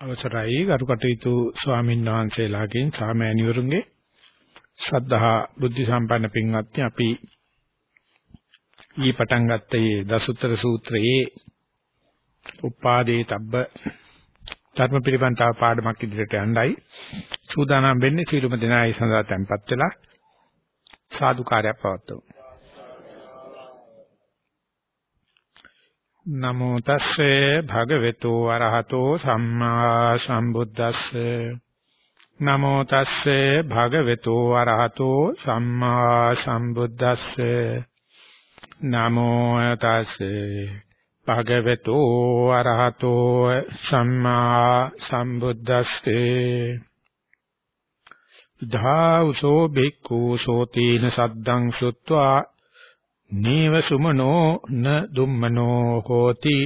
අවසරයි. ගරු කටයුතු ස්වාමීන් වහන්සේලාගෙන් සාමෑණිවරුන්ගේ ශ්‍රද්ධහා බුද්ධ සම්පන්න පින්වත්නි අපි ඊ පටන් ගත්ත මේ දසුත්තර සූත්‍රයේ උපාදේ තබ්බ ධර්ම පිළිබඳව පාඩමක් ඉදිරියට යන්නයි. සූදානම් වෙන්නේ සීලුම දෙනායි සඳහා tempත් වෙලා සාදුකාරයක් පවත්වමු. නමෝ තස්සේ භගවතු අරහතෝ සම්මා සම්බුද්දස්සේ. නමෝ තස්සේ භගවතු අරහතෝ සම්මා සම්බුද්දස්සේ. නමෝ තස්සේ භගවතු අරහතෝ සම්මා සම්බුද්දස්සේ. ධාවසෝ බික්ඛු සෝතීන සද්දං සුත්වා නේව සුමනෝ න දුම්මනෝ හෝති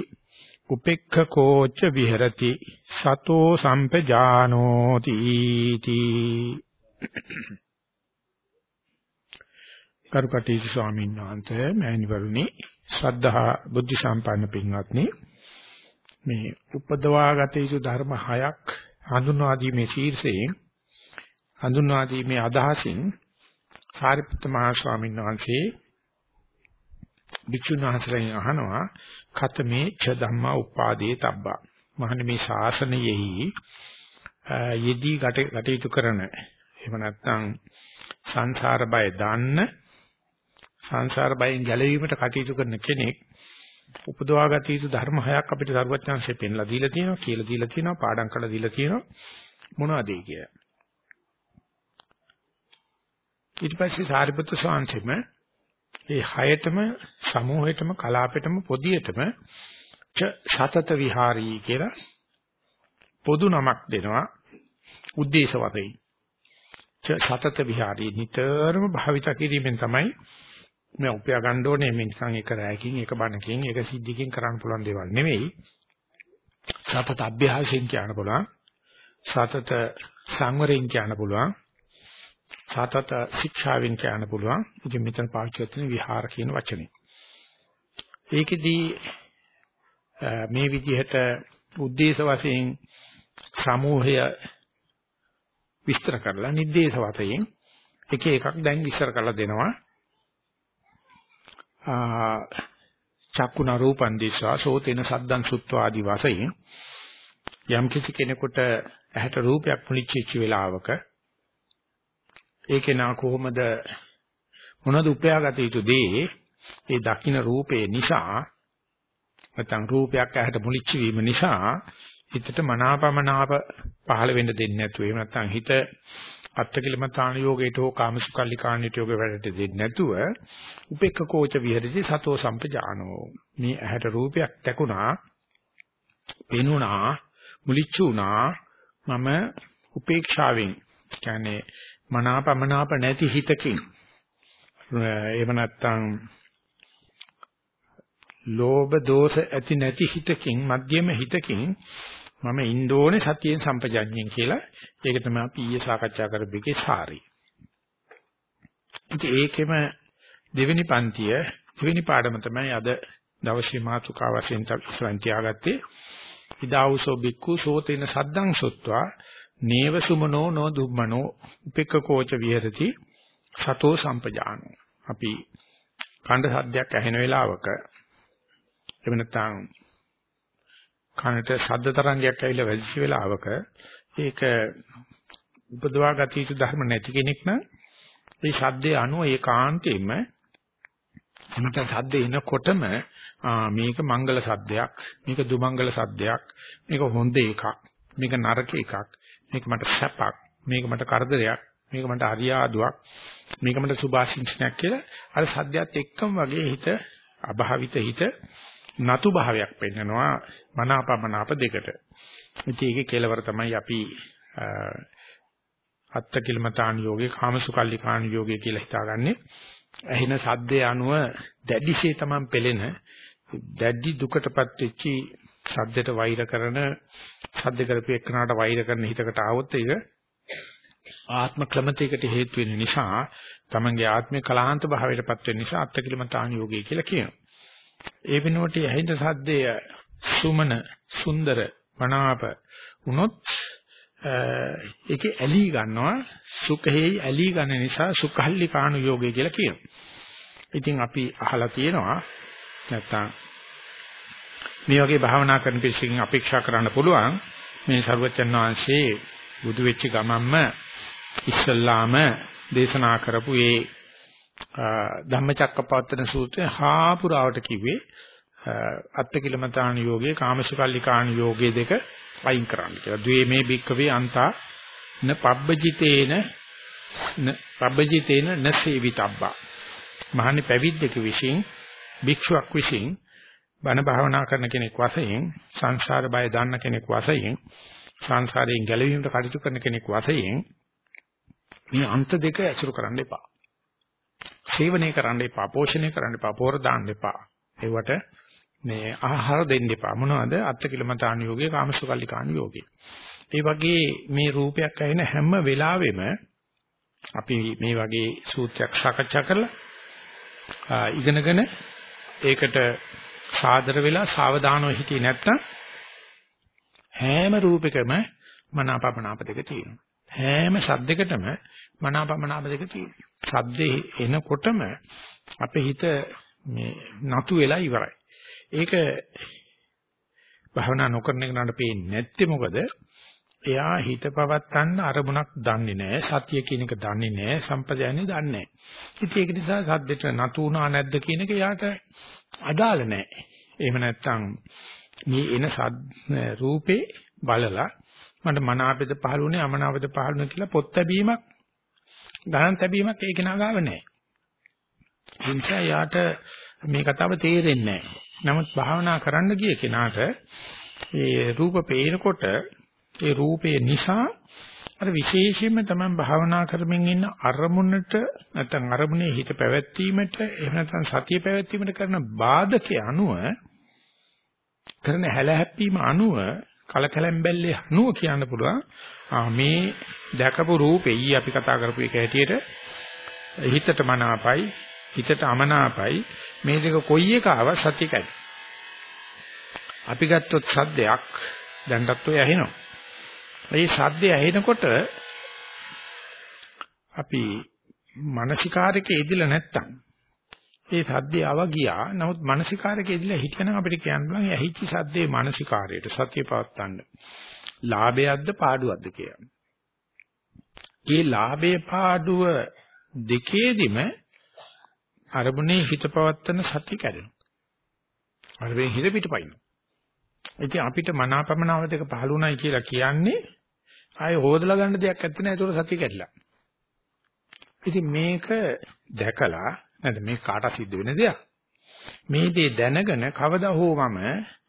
උපෙක්ඛකෝච විහෙරති සතෝ සම්පජානෝති තී කරුකටි ස්වාමීන් වහන්සේ මෑණිවරුනි ශ්‍රද්ධා බුද්ධ සම්පන්න පින්වත්නි මේ උපදවාගත යුතු ධර්ම හයක් හඳුන්වා දීමේ ශීර්ෂයෙන් හඳුන්වා දීමේ අදහසින් සාරිපුත්ත මහ ස්වාමීන් වහන්සේ භික්ෂුන් වහන්සේලාගෙන් අහනවා කතමේ ච ධම්මා උපාදේ තබ්බා මහන්නේ මේ ශාසනයෙහි යෙදී කටයුතු කරන එහෙම නැත්නම් සංසාර බය දන්න සංසාර බයෙන් ගැලවීමට කටයුතු කරන කෙනෙක් උපදවාගත යුතු ධර්ම හයක් අපිට සරුවචාන්සේ පෙන්ලා දීලා තියෙනවා කියලා දීලා තියෙනවා පාඩම් කරලා දීලා තියෙනවා මොනවද ඒ කිය. ඊට පස්සේ සාරිපුත්‍ර ස්වාමීන් ඒ හයතම සමූහෙටම කලාපෙටම පොදියටම සතත විහාරී කියලා පොදු නමක් දෙනවා උද්දේශ වශයෙන්. සතත විහාරී නිතරම භාවිත කිරීමෙන් තමයි මම උපයා ගන්න ඕනේ මේ නිකන් එක රැයකින් එක බණකින් එක සිද්ධියකින් කරන්න පුළුවන් දේවල් නෙමෙයි. සතත අභ්‍යාසයෙන් කියන්න පුළුවන්. සතත සංවරයෙන් කියන්න පුළුවන්. සාතත ශික්ෂාවෙන් කියන්න පුළුවන්. ඉතින් මෙතන පාවිච්චි කරන විහාර කියන වචනේ. ඒකෙදී මේ විදිහට උද්දේශ වශයෙන් සමූහය විස්තර කරලා නිर्देश වශයෙන් එක එකක් දැන් ඉස්සර කරලා දෙනවා. චක්කුණ රූපන් දිස්වා සෝතේන සද්දන් සුත්වා ආදී වශයෙන් යම් කිසි කෙනෙකුට ඇහැට රූපයක් මුලිච්චිච්ච වෙලාවක ඒකේ නා කොහොමද මොනවද උපයාගත යුතු දේ ඒ දකින්න රූපේ නිසා නැත්නම් රූපයක් ඇහැට මුලිච්ච වීම නිසා හිතට මනාපමනාප පහළ වෙන්න දෙන්නේ නැතුව එහෙම නැත්නම් හිත අත්කලමතාන යෝගයට හෝ කාමසුකල්ලිකාණ්‍යට යෝග වැඩට දෙන්නේ නැතුව උපේක්ඛකෝච විහෙරති සතෝ සම්පජානෝ. මේ ඇහැට රූපයක් දැකුණා පෙනුණා මුලිච්චුණා මම උපේක්ෂාවෙන් කියන්නේ මනාපමනාප නැති හිතකින් එහෙම නැත්නම් ලෝභ දෝෂ ඇති නැති හිතකින් මධ්‍යම හිතකින් මම ඉන්න ඕනේ සතියෙන් සම්පජඤ්ඤයෙන් කියලා ඒක තමයි අපි ඊයේ සාකච්ඡා කරපු එකේ සාරය. ඉතින් ඒකෙම දෙවෙනි පන්තිය දෙවෙනි පාඩම තමයි අද දවසේ මාතෘකාව වශයෙන් ඉස්සරහින් තියාගත්තේ. ඉදාවුසෝ බික්කු සෝතේන සද්දං සොත්වා නේව සුමනෝ නෝ දුම්මනෝ උපෙක්කකෝච විහෙරති සතෝ සම්පජානෝ. අපි කණ්ඩ සද්දයක් ඇහෙන වෙලාවක එහෙම නැත්නම් කනට ශබ්ද තරංගයක් ඇවිල්ලා වැදිච්ච වෙලාවක ඒක උපදවා ගත යුතු ධර්ම නැති කෙනෙක් නම් මේ ශබ්දයේ අනුව ඒකාන්තයෙන්ම එමට ශබ්ද එනකොටම මේක මංගල ශබ්දයක් මේක දුමංගල ශබ්දයක් මේක හොඳ එකක් මේක නරක එකක් මේක මට සැපක් මේක මට කරදරයක් මේක මට අරියාදුවක් මේක මට සුභාශිංසනයක් කියලා අර සද්දයත් එක්කම වගේ හිත අභාවිත හිත නතු භාවයක් පෙන්නනවා මනාපමනාප දෙකට. ඉතින් ඒකේ කෙලවර තමයි අපි අත්ත කිලමතාන් යෝගේ කාමසුකල්ලිකාන් යෝගේ කියලා හිතාගන්නේ. ඇහෙන සද්දේ අනුව දැඩිශේ තමන් පෙළෙන දැඩි දුකටපත් වෙච්චි සද්දයට වෛර කරන සද්ද කරපු එක්කනට වෛර කරන හිතකට ආවොත් ඒක ආත්ම ක්‍රමතයකට හේතු වෙන නිසා තමන්ගේ ආත්මේ කලහාන්ත භාවයටපත් වෙන නිසා අත්කිලමතාන යෝගී කියලා කියනවා. ඒ වෙනුවට ඇහිඳ සද්දය සුමන සුන්දර මනාප වුණොත් ඒකේ ඇලී ගන්නවා සුඛෙහි ඇලී ගන්න නිසා සුඛල්ලි කාණු යෝගය කියලා කියනවා. ඉතින් අපි අහලා තියෙනවා නැත්තම් මේ වගේ භාවනා කරන පිළිසින් අපේක්ෂා කරන්න පුළුවන් මේ සරුවචන් වහන්සේ බුදු වෙච්ච ගමන්ම ඉස්සල්ලාම දේශනා කරපු ඒ ධම්මචක්කපවත්තන සූත්‍රය හාපුරාවට කිව්වේ අත්තිකිලමතාණ යෝගයේ කාමසුකල්ලිකාණ යෝගයේ දෙක වයින් කරන්න කියලා. ද්වේමේ භික්කවේ අන්තා න පබ්බජිතේන න පබ්බජිතේන නසේවිතබ්බා. මහන්නේ පැවිද්දක විසින් භික්ෂුවක් විසින් බණ භාවනා කරන කෙනෙක් වශයෙන් සංසාර බය දන්න කෙනෙක් වශයෙන් සංසාරයෙන් ගැලවීමට කටයුතු කරන කෙනෙක් වශයෙන් මේ අන්ත දෙක ඇසුරු කරන්න එපා. සේවනය කරන්න එපා, පෝෂණය කරන්න එපා, පෝර දාන්න එපා. ඒවට මේ ආහාර දෙන්න එපා. මොනවද? අත්තිකිලමතාන යෝගයේ කාමසුකල්ලිකාන යෝගයේ. ඒ වගේ මේ රූපයක් ඇහෙන හැම වෙලාවෙම අපි මේ වගේ සූත්‍රයක් සාකච්ඡා කරලා ඉගෙනගෙන ඒකට සාදර වෙලා සාවධානව හිටියේ නැත්නම් හැම රූපයකම මනාපමනාප දෙක තියෙනවා. හැම ශබ්දයකටම මනාපමනාප දෙක තියෙනවා. ශබ්දේ එනකොටම අපේ හිත මේ නතු වෙලා ඉවරයි. ඒක භවනා නොකරන කෙනාට පේන්නේ නැත්තේ මොකද? එයා හිත පවත්තන්න අරමුණක් දන්නේ නැහැ. සතිය කියන එක දන්නේ නැහැ. සම්පදයන්නේ දන්නේ නැහැ. ඉතින් ඒක නිසා සද්දෙට නතු වුණා නැද්ද කියන එක එයාට අදාළ නැහැ. එහෙම නැත්නම් මේ එන සද් රූපේ බලලා මට මනාපද පහළුනේ අමනාපද පහළුනේ කියලා පොත් ලැබීමක් ගණන් ලැබීමක් ඒක නාගාව නැහැ. ඒ නිසා යාට මේ කතාව තේරෙන්නේ නැහැ. නමුත් භාවනා කරන්න ගිය කෙනාට ඒ රූප පේනකොට ඒ රූපේ නිසා අර විශේෂයෙන්ම තමයි භාවනා කරමින් ඉන්න අරමුණට නැත්නම් අරමුණේ හිත පැවැත්වීමට එහෙම නැත්නම් සතිය පැවැත්වීමට කරන බාධකේ අනුව කරන හැලහැප්පීම අනුව කලකැලැම්බැල්ලේ අනුව කියන්න පුළුවන් මේ දැකපු රූපේ ඊ අපි කතා කරපු එක හැටියට හිතට මනාපයි හිතට අමනාපයි මේ දෙක කොයි එක ආව සත්‍ය කැඩි. අපි ගත්තොත් සද්දයක් දැන්ටත් ඔය ඇහෙනවා. මේ සද්දය ඇහෙනකොට අපි මානසිකාරකේ ඉදිලා නැත්තම් ඒ සද්දේ ආව ගියා. නමුත් මානසිකාරකේ ඉදිලා හිටියනම් අපිට කියන්න පුළුවන් ඇහිච්ච සද්දේ මානසිකාරයට සත්‍ය පවත්තන්න. ලාභයක්ද පාඩුවක්ද කියලා. මේ ලාභයේ පාඩුව දෙකේදිම අරමුණේ හිත පවත්තන සතිය කැඩෙනවා. අරමුණේ හිත පිටපයින්. ඉතින් අපිට මනාපමනාව දෙක පහළුණයි කියලා කියන්නේ ආයේ හොදලා ගන්න දෙයක් නැත්නම් ඒතකොට සතිය කැඩිලා. ඉතින් මේක දැකලා නැත්නම් මේ කාට සිද්ධ වෙන දෙයක්. මේ දේ දැනගෙන කවදා හෝ මම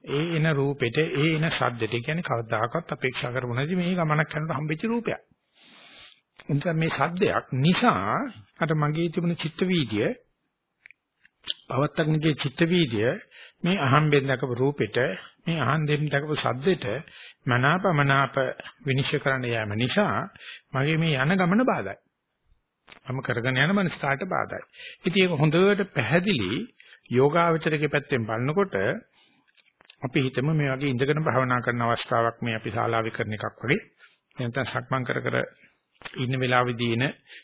ඒ එන රූපෙට ඒ එන ශබ්දෙට කියන්නේ කවදාකවත් අපේක්ෂා කරමු නැති මේ ගමනක් කරනකොට හම්බෙච්ච රූපයක්. එතන මේ ශබ්දයක් නිසා අර මගේ තිබුණ චිත්ත වීදිය පවත්තක්නිකේ චිත්ත වීදිය මේ අහම්බෙන් දකපු රූපෙට මේ අහන්දෙන් දකපු සද්දෙට මනාපමනාප විනිශ්චය කරන්න යාම නිසා මගේ මේ යන ගමන බාධායි. මම කරගෙන යන මනසට බාධායි. ඉතින් ඒක හොඳට පැහැදිලි යෝගාවචරයේ පැත්තෙන් බලනකොට අපි හිතමු මේ වගේ ඉඳගෙන භාවනා කරන අවස්ථාවක් මේ අපි ශාලාවේ කරන එකක් වගේ. නැත්නම් සක්මන් කර කර ඉන්න වෙලාවෙදී එන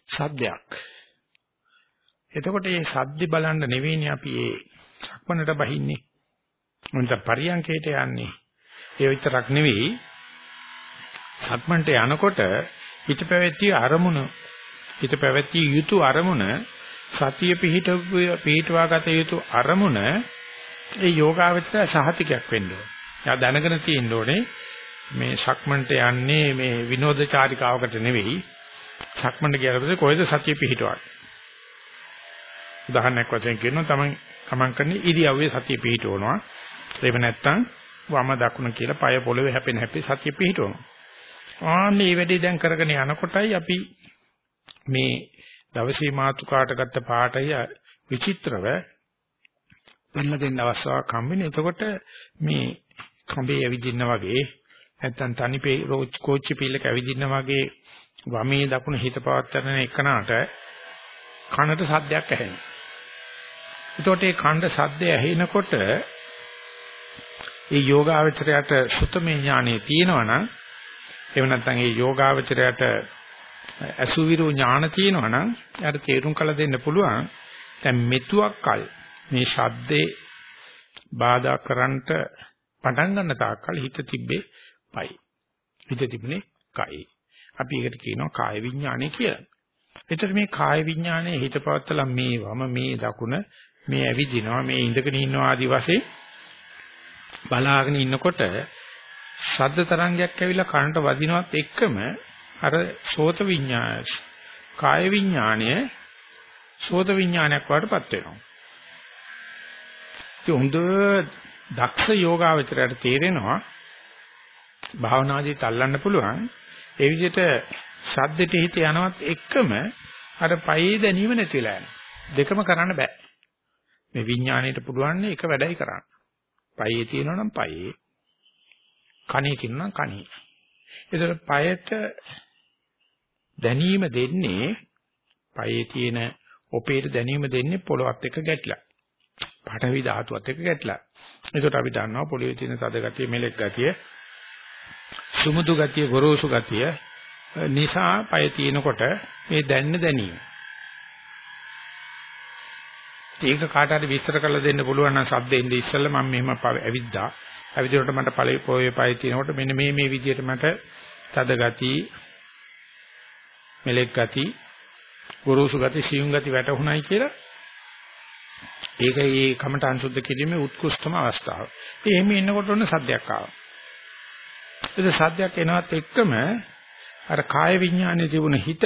සද්දයක්. එතකොට මේ සද්ද බලන්න නෙවෙයිනේ අපි මේ සක්මනට බහින්නේ. මොන්ට පරියන්කේට යන්නේ. ඒ විතරක් නෙවෙයි සක්මන්ට යනකොට හිත පැවැත්තිය අරමුණ හිත පැවැත්තිය යුතු අරමුණ සතිය පිහිට පිහිටවාගත යුතු අරමුණ ඒ යෝගාවචර සහතිකයක් වෙන්න ඕනේ. එයා දැනගෙන තියෙන්න ඕනේ මේ සක්මන්ට යන්නේ මේ විනෝදචාරිකාවකට නෙවෙයි. සක්මන්ට ගියාට පස්සේ කොහෙද සතිය පිහිටවන්නේ? උදාහරණයක් වශයෙන් කියනවා තමයි තමන් කරන ඉරියව්වේ සතිය පිහිටවනවා. එහෙම නැත්නම් වම දකුණ කියලා পায় පොළවේ හැපෙන හැපි සතිය පිහිටවනවා. ආන්නේ මේ වැඩේ දැන් කරගෙන යනකොටයි අපි මේ දවසේ මාතුකාට ගත්ත පාඩය විචිත්‍රව වෙන්න දෙන්න අවස්ථාවක් හම්බෙන්නේ. එතකොට මේ කඹේ ඇවිදින්න වගේ නැත්තම් තනිපේ රෝච් කෝච්චි පිල්ලක ඇවිදින්න වගේ වමේ දකුණ හිත පවත්තන එකනට කනට සද්දයක් ඇහෙනවා. එතකොට මේ ඛණ්ඩ සද්දය ඇහෙනකොට ඒ යෝගාවචරයට සුතමේ ඥානෙ තියෙනවා නම් එහෙම නැත්නම් ඒ යෝගාවචරයට අසුවිරු ඥාන තියෙනවා නම් එයාට තේරුම් කළ දෙන්න පුළුවන්. දැන් මෙතුවක් කල් මේ ශබ්දේ බාධා කරන්නට පටන් ගන්න තාක්කල් හිත තිබ්බේ පයි. හිත තිබුණේ කයි. අපි ඒකට කියනවා කාය විඥානය කියලා. එතකොට මේ කාය විඥානයේ හිත පවත්තලා මේ වම මේ දකුණ මේ ඇවිදිනවා මේ ඉඳගෙන ඉන්නවා ආදි වශයෙන් බලාගෙන ඉන්නකොට ශබ්ද තරංගයක් ඇවිල්ලා කනට වදිනවත් එක්කම අර සෝත විඥාන කාය විඥානය සෝත විඥානයක් වඩටපත් වෙනවා. ඒ හොඳ දක්ෂ යෝගාවචරයට තේරෙනවා භාවනාදී තල්ලන්න පුළුවන් ඒ විදිහට ශබ්දෙට හිත යනවත් එක්කම අර පයේ දැනීම නැති වෙලා යනවා. දෙකම කරන්න බෑ. මේ විඥාණයට පුළුවන් එක වැඩයි කරන්න. පයේ තියෙනවා නම් පයේ කණේ තියෙනවා නම් කණේ. ඒතර පයට දැනීම දෙන්නේ පයේ තියෙන ඔපේට දැනීම දෙන්නේ පොළොවත් එක්ක ගැටලා. පඨවි ධාතුවත් එක්ක ගැටලා. ඒකට අපි දන්නවා පොළොවේ තියෙන තද ගතිය, මෙලෙක් ගතිය, සුමුදු ගතිය, ගොරෝසු ගතිය නිසා පය තියෙනකොට මේ දැන්න දැනීම. ඒක කාට හරි විස්තර කරලා දෙන්න පුළුවන් නම් සද්දෙන්ද ඉස්සෙල්ලා මම මෙහෙම ඇවිද්දා. ඇවිදිනකොට මට ඵලයේ පොයේ පය තියෙනකොට මෙන්න මේ මේ විදිහට මට තද ගති, මෙලෙක් ගති, ගොරෝසු ගති, සියුම් ගති වැටුණයි කියලා ඒක ඒ කමට අංශුද්ධ කිරීමේ උත්කෘෂ්ඨම අවස්ථාව. ඒ එහෙම ඉන්නකොට ඔන්න සද්දයක් ආවා. ඒක සද්දයක් එනවත් එක්කම අර කාය විඥානයේ තිබුණ හිත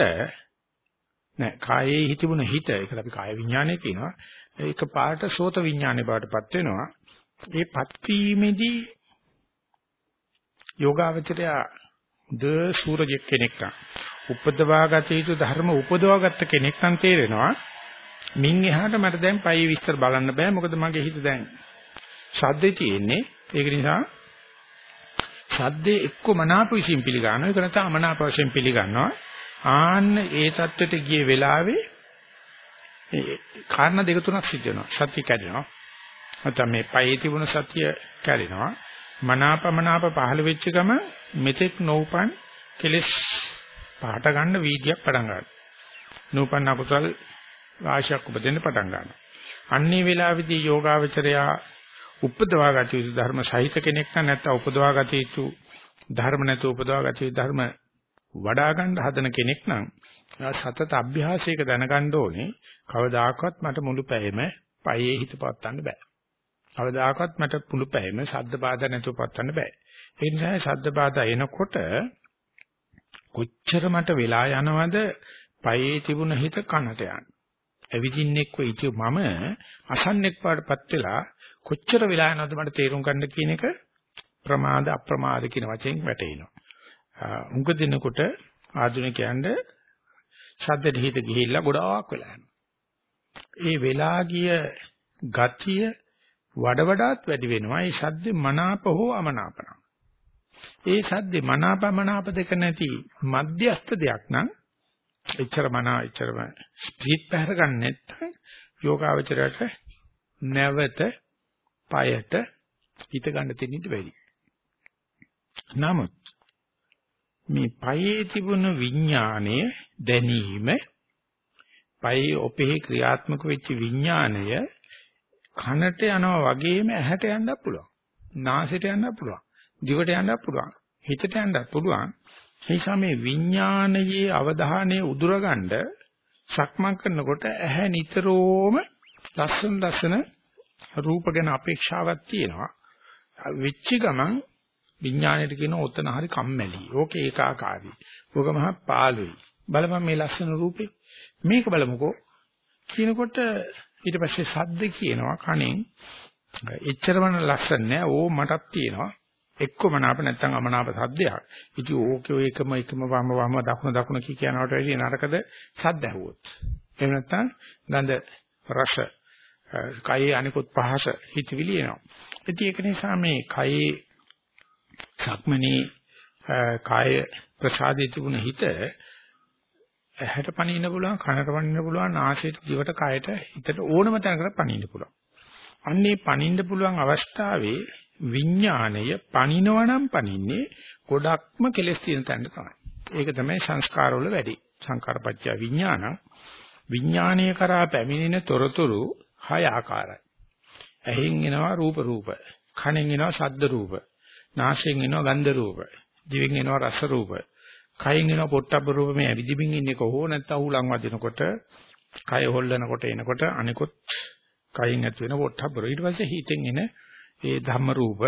නෑ කායේ හිතිබුණ හිත ඒකට අපි කාය විඥානය කියනවා. ඒක පාට සෝත විඥානේ බවටපත් වෙනවා. ඒ පත්වීමේදී යෝගාවචරය ද සූරජ කෙනෙක් නම් උපදවාගත යුතු ධර්ම උපදවාගත්ත කෙනෙක් නම් තේරෙනවා මින් එහාට මට දැන් පයි විස්තර බලන්න බෑ මොකද මගේ හිත දැන් ශබ්දේ තියෙන්නේ. ඒක නිසා ශබ්දේ එක්ක මනාප විශ්ින් පිළිගන්නවා. ඒක නැත්නම් අමනාප වශයෙන් පිළිගන්නවා. ආන්න ඒ தත්වෙට ගිය වෙලාවේ කාරණා දෙක තුනක් සිද්ධ වෙනවා. සත්‍ය කැඩෙනවා. නැත්නම් මේ පයේ තිබුණ සත්‍ය කැඩෙනවා. මනාපමනාප පහළ වෙච්ච ගම මෙතෙක් නෝපන් කෙලස් පහට ගන්න වීදියක් පටන් ගන්නවා. නූපන් අකුසල් රාශියක් උපදින්න පටන් ගන්නවා. අන්නේ වෙලාවේදී යෝගාවචරයා උපදවා ගත යුතු ධර්ම සහිත කෙනෙක් නැත්නම් උපදවා ගත යුතු ධර්ම නැතුව උපදවා ගත යුතු ධර්ම වඩා ගන්න හදන කෙනෙක් නම් සතත අභ්‍යාසයක දැනගන්න ඕනේ කවදාකවත් මට මුළු පැයෙම පයේ හිත පවත්වන්න බෑ. කවදාකවත් මට මුළු පැයෙම ශබ්ද බාධා නැතුව පවත්වන්න බෑ. ඒ නිසා ශබ්ද බාධා එනකොට කොච්චර මට වෙලා යනවද පයේ තිබුණ හිත කනට යන්නේ. ඇවිදින්නෙක් වෙයිච මම අසන්නෙක් පාටපත් වෙලා කොච්චර වෙලා යනවද මට තේරුම් ගන්න කියන එක ප්‍රමාද අප්‍රමාද කියන වචෙන් වැටෙනවා. උඟ දිනකොට ආධුනිකයන්ට ශබ්දෙට හිත ගිහිල්ලා ගොඩාක් වෙලා යනවා. ඒ වෙලා ගිය ගතිය වඩ වඩාත් වැඩි වෙනවා. ඒ ශබ්දේ මනාප හෝ අමනාපන. ඒ ශබ්දේ මනාපමනාප දෙක නැති මධ්‍යස්ථ දෙයක් නම් එච්චර මනා එච්චරම ස්පීඩ් පැහැර ගන්න නැත්නම් යෝගාවචරයට නැවත পায়ට හිත ගන්න දෙන්නට බැරි. නමුත් මේ පයේ තිබුණු විඥාණය දැනීම පයේ ඔපේ ක්‍රියාත්මක වෙච්ච විඥාණය කනට යනවා වගේම ඇහැට යන්නත් පුළුවන්. නාසයට යන්නත් පුළුවන්. දිවට යන්නත් පුළුවන්. හිතට යන්නත් පුළුවන්. නිසා මේ විඥානයේ අවධානය උදුරගන්න සක්මන් කරනකොට ඇහැ නිතරම ලස්සන ලස්සන රූප ගැන අපේක්ෂාවක් තියෙනවා. වෙච්ච ගමන් විඥාණයට කියන ඔතන හරි කම්මැලි. ඕකේ ඒකාකාරී. ඕක මහා පාළුයි. බලපන් මේ ලස්සන රූපේ. මේක බලමුකෝ. කියනකොට ඊට පස්සේ සද්ද කියනවා කණෙන්. එච්චරම ලස්සන නෑ. ඕ මටත් තියෙනවා. එක්කම නාප නැත්නම් අමනාප සද්දයක්. ඉතින් ඕකේ ඔය එකම එකම වම වම දකුණ දකුණ කී කියනවට වැඩිය නරකද සද්ද ඇහුවොත්. එහෙම නැත්නම් ගඳ රස කයේ අනිකුත් පහස හිතවිලි එනවා. ඉතින් ඒක නිසා මේ කයේ සක්මනේ කාය ප්‍රසාදයේ තිබුණ හිත ඇහැට පනින්න පුළුවන් කනට පනින්න පුළුවන් නාසයට දිවට කයට හිතට ඕනම තැනකට පනින්න පුළුවන්. අන්නේ පනින්න පුළුවන් අවස්ථාවේ විඥාණය පණිනවනම් පණින්නේ ගොඩක්ම කෙලස් තියෙන තැනට තමයි. ඒක තමයි සංස්කාරවල වැඩි. සංකාරපච්චය විඥාන විඥානීය කරා පැමිණෙන තොරතුරු හය ආකාරයි. ඇහෙන් එනවා රූප රූප, කනෙන් එනවා ශබ්ද රූප, නාසයෙන් එනවා ගන්ධ රූප, දිවෙන් එනවා රස රූප, කයෙන් එනවා පොට්ටබ්බ රූප මේ ඇවිදිමින් ඉන්නේ කොහොම නැත්නම් උලන් වදිනකොට, කය හොල්ලනකොට එනකොට අනිකොත් කයින් ඇති වෙන පොට්ටබ්බ රූප. ඊට පස්සේ හිතෙන් එන ඒ ධම්ම රූප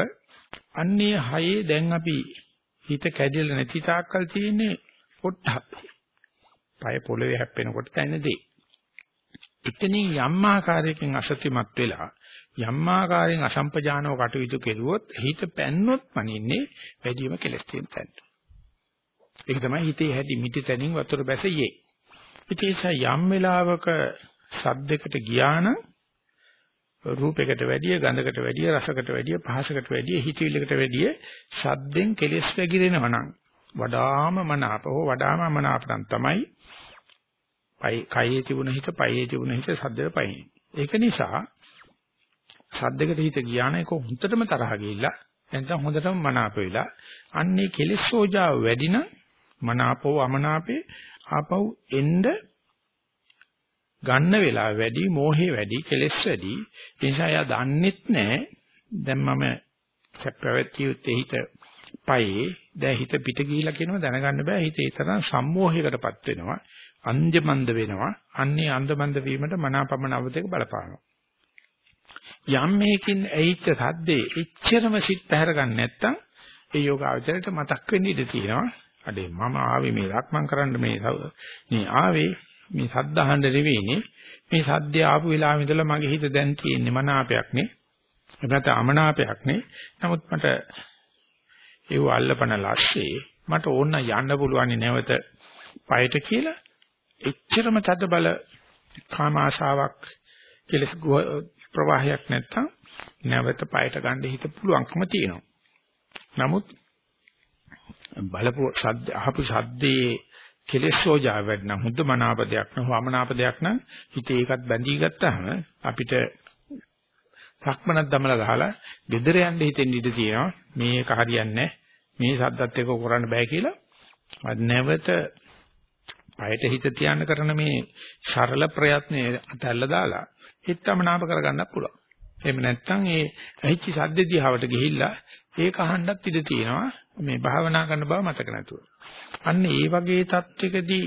අන්නේ හයේ දැන් අපි හිත කැඩෙලා නැති තාක්කල් තියෙන්නේ පොට්ටබ්බේ. පය පොළවේ හැප්පෙනකොට දැනෙන දේ. එතනින් යම් ආකාරයකින් අසත්‍යමත් වෙලා යම් ආකාරයෙන් අසම්පජානව කටයුතු කෙරුවොත් හිත පැන්නොත් මනින්නේ වැඩිම කෙලස් තියෙන තැනට. ඒක තමයි හිතේ හැටි මිටි තැනින් වතුර බැසියේ. ඉතින් යම් වෙලාවක සද්දයකට ගියා නම් රූපයකට වැඩිය ගඳකට වැඩිය රසකට වැඩිය පහසකට වැඩිය හිතවිල්ලකට වැඩිය ශබ්දෙන් කෙලස් වැగిරෙනවා නම් වඩාම මනාප හෝ වඩාම මනාපම් තමයි පයි කයේ තිබුණ හිත පයේ තිබුණ හිත සද්දේ පයින් ඒක නිසා සද්දකට හිත ගියාන එක හොඳටම තරහ ගිහිල්ලා නැත්නම් හොඳටම මනාප වෙලා අන්නේ කෙලෙස් සෝජාව වැඩි නම් මනාපෝ අමනාපේ ආපහු එන්න ගන්න වෙලාව වැඩි මෝහේ වැඩි කෙලෙස් වැඩි. ඒ නිසා එයා දන්නෙත් නැහැ. දැන් මම පැවැත්තිය යුත්තේ හිත පයේ. දැන් හිත පිට ගිහිලා කියනවා දැනගන්න බෑ. හිත ඒ තරම් සම්මෝහයකටපත් වෙනවා. අන්ධමන්ද වෙනවා. අන්නේ අන්ධමන්ද වීමට මනාපමන අවදයක බලපානවා. යම් මේකින් ඇහිච්ච සද්දේ එච්චරම සිත් පැහැර ගන්න නැත්තම් ඒ යෝගාවචරයට මතක් වෙන්න ඉඩ තියෙනවා. අඩේ මම ආවේ මේ ලක්මන් කරන්න මේ මේ ආවේ මේ සද්ද අහන්න නෙවෙයිනේ මේ සද්දය ආපු වෙලාවෙ ඉඳලා මගේ හිත දැන් තියෙන්නේ මනාපයක් නේ එබැවින් අමනාපයක් නේ නමුත් මට ඒව අල්ලපන ලස්සේ මට ඕන යන්න පුළුවන් නැවත පයට කියලා එච්චරම තද බල කාම ආශාවක් කෙලස් ප්‍රවාහයක් නැත්තම් නැවත පයට ගන්න හිත පුළුවන්කම තියෙනවා. නමුත් බලපු සද්ද අහපු සද්දේ කෙලෙසෝජා වැඩනම් හුද්ද මනාපදයක් නම් වමනාපදයක් නම් හිතේ ඒකත් බැඳී ගත්තාම අපිට සක්මනක් දමලා ගහලා gedere යන්න හිතෙන් ඉඳ තියෙනවා. මේක හරියන්නේ මේ සද්දත් එක්ක කරන්න බෑ කියලා. නැවත පයට හිත තියන්න කරන මේ සරල ප්‍රයත්නයේ අතල්ලා දාලා හිතමනාප කරගන්නත් පුළුවන්. එහෙම නැත්නම් ඒ ඇහිච්ච සද්ද දිහාවට ගිහිල්ලා ඒක අහන්නත් ඉඩ තියෙනවා මේ භාවනා කරන බව මතක නැතුව. අන්න ඒ වගේ தත්වයකදී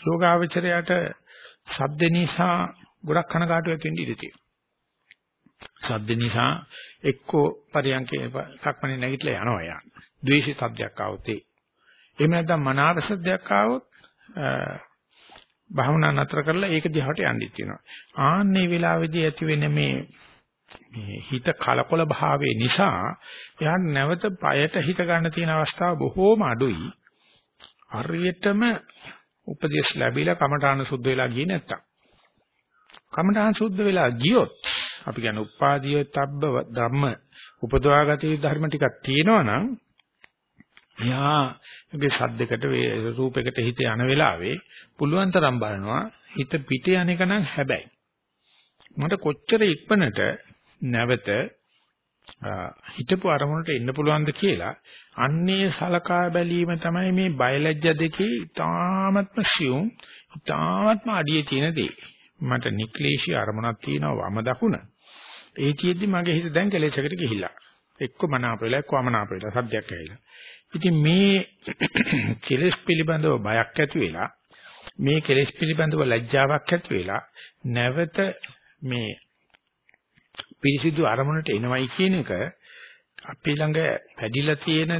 යෝගාවචරයට සද්ද නිසා ගොඩක් කනගාටුවක් වෙන්න ඉඩ තියෙනවා. සද්ද නිසා එක්කෝ පරියන්කේ සක්මණේ නැගිටලා යනවා යා. ද්වේෂී සද්දයක් ආවොත් ඒ. එහෙම නැත්නම් මනාප සද්දයක් ආවොත් භාවනා නතර කරලා ඒක දිහාට යන්නත් තියෙනවා. ආන්නේ වෙලාවේදී ඇති වෙන මේ මේ හිත කලකොල භාවයේ නිසා එයා නැවත পায়ට හිත ගන්න තියෙන අවස්ථාව බොහෝම අඩුයි. හරියටම උපදේශ ලැබිලා කමඨාන සුද්ධ වෙලා ගියේ නැත්තම්. කමඨාන සුද්ධ වෙලා ගියොත් අපි කියන්නේ උපාදීය තබ්බ ධම්ම උපදවාගතිය ධර්ම ටිකක් තියෙනවා නම් එයා මේ සද්දයකට රූපයකට හිත යන වෙලාවේ පුළුවන් තරම් බලනවා හිත පිට යන එක නම් හැබැයි. මට කොච්චර ඉක්මනට නැවත හිතපු අරමුණට එන්න පුළුවන්ද කියලා අන්නේ සලකා බැලීම තමයි මේ බයලජ්‍ය දෙකේ ඊ타ත්ම සියුම් ඊ타ත්ම අඩියේ තියෙන දේ. මට නික්ලේශී අරමුණක් තියෙනවා වම දකුණ. ඒ කියෙද්දි මගේ හිත දැන් කෙලෙසකට ගිහිල්ලා. එක්ක මනාප වෙලා එක්ක අමනාප වෙලා සද්දයක් ඇවිල්ලා ඉතින් මේ කෙලෙස් පිළිබඳව බයක් ඇති වෙලා මේ කෙලෙස් පිළිබඳව ලැජ්ජාවක් ඇති වෙලා නැවත මේ පිරිසිදු අරමුණට එනවයි කියන එක අපි ළඟ පැදිලා තියෙන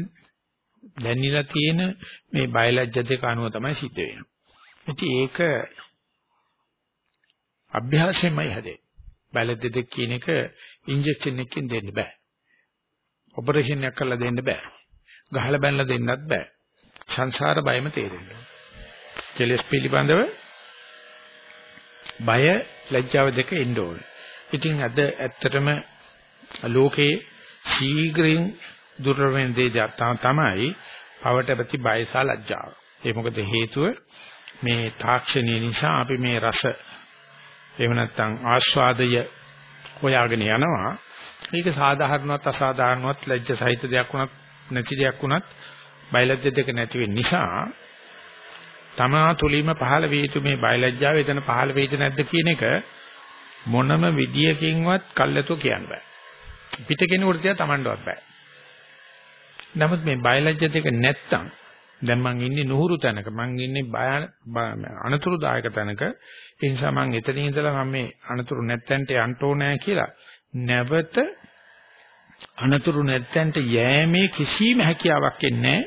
දැනිලා තියෙන මේ බයලජ්‍ය දෙක අනුව තමයි සිද්ධ වෙන්නේ. ඉතින් ඒක අභ්‍යාසයෙන්මයි හැදෙන්නේ. බයලජ්‍ය දෙක කියන එක ඉන්ජෙක්ෂන් එකකින් දෙන්න බෑ. ඔපරේෂන් එකක් කරලා දෙන්න බෑ. ගහලා බැනලා දෙන්නත් බෑ. සංසාර බයම තේරෙන්නේ. කෙලෙස් පිළිබඳව බය ලැජ්ජාව දෙක එන්න ඕනේ. ඉතින් අද ඇත්තටම ලෝකේ ශීඝ්‍රයෙන් දුර වෙන දේ තමයි පවට ප්‍රති බය සහ ලැජ්ජාව. ඒ මොකද හේතුව මේ තාක්ෂණය නිසා අපි මේ රස එහෙම නැත්නම් ආස්වාදය හොයාගෙන යනවා. මේක සාධාරණවත් අසාධාරණවත් ලැජ්ජ සහිත දෙයක් වුණත් නැති දෙයක් වුණත් බයලජ්‍ය දෙක නැති වෙන නිසා තමා තුලින්ම පහළ වේ යුතු මේ බයලජ්ජාව එතන පහළ වෙයිද නැද්ද කියන එක මොනම විදියකින්වත් කල්ැතෝ කියන්න බෑ. පිට කෙනෙකුට තියා Tamandවත් බෑ. නමුත් මේ බයලජ්‍ය දෙක නැත්තම් දැන් මං ඉන්නේ නුහුරු තැනක මං ඉන්නේ බය අනතුරුදායක තැනක ඒ නිසා මං එතන ඉඳලා මම මේ අනතුරු නැත්තන්ට යන්න ඕනෑ කියලා නැවත අනතුරු නැත්තන්ට යෑමේ කිසිම හැකියාවක් එන්නේ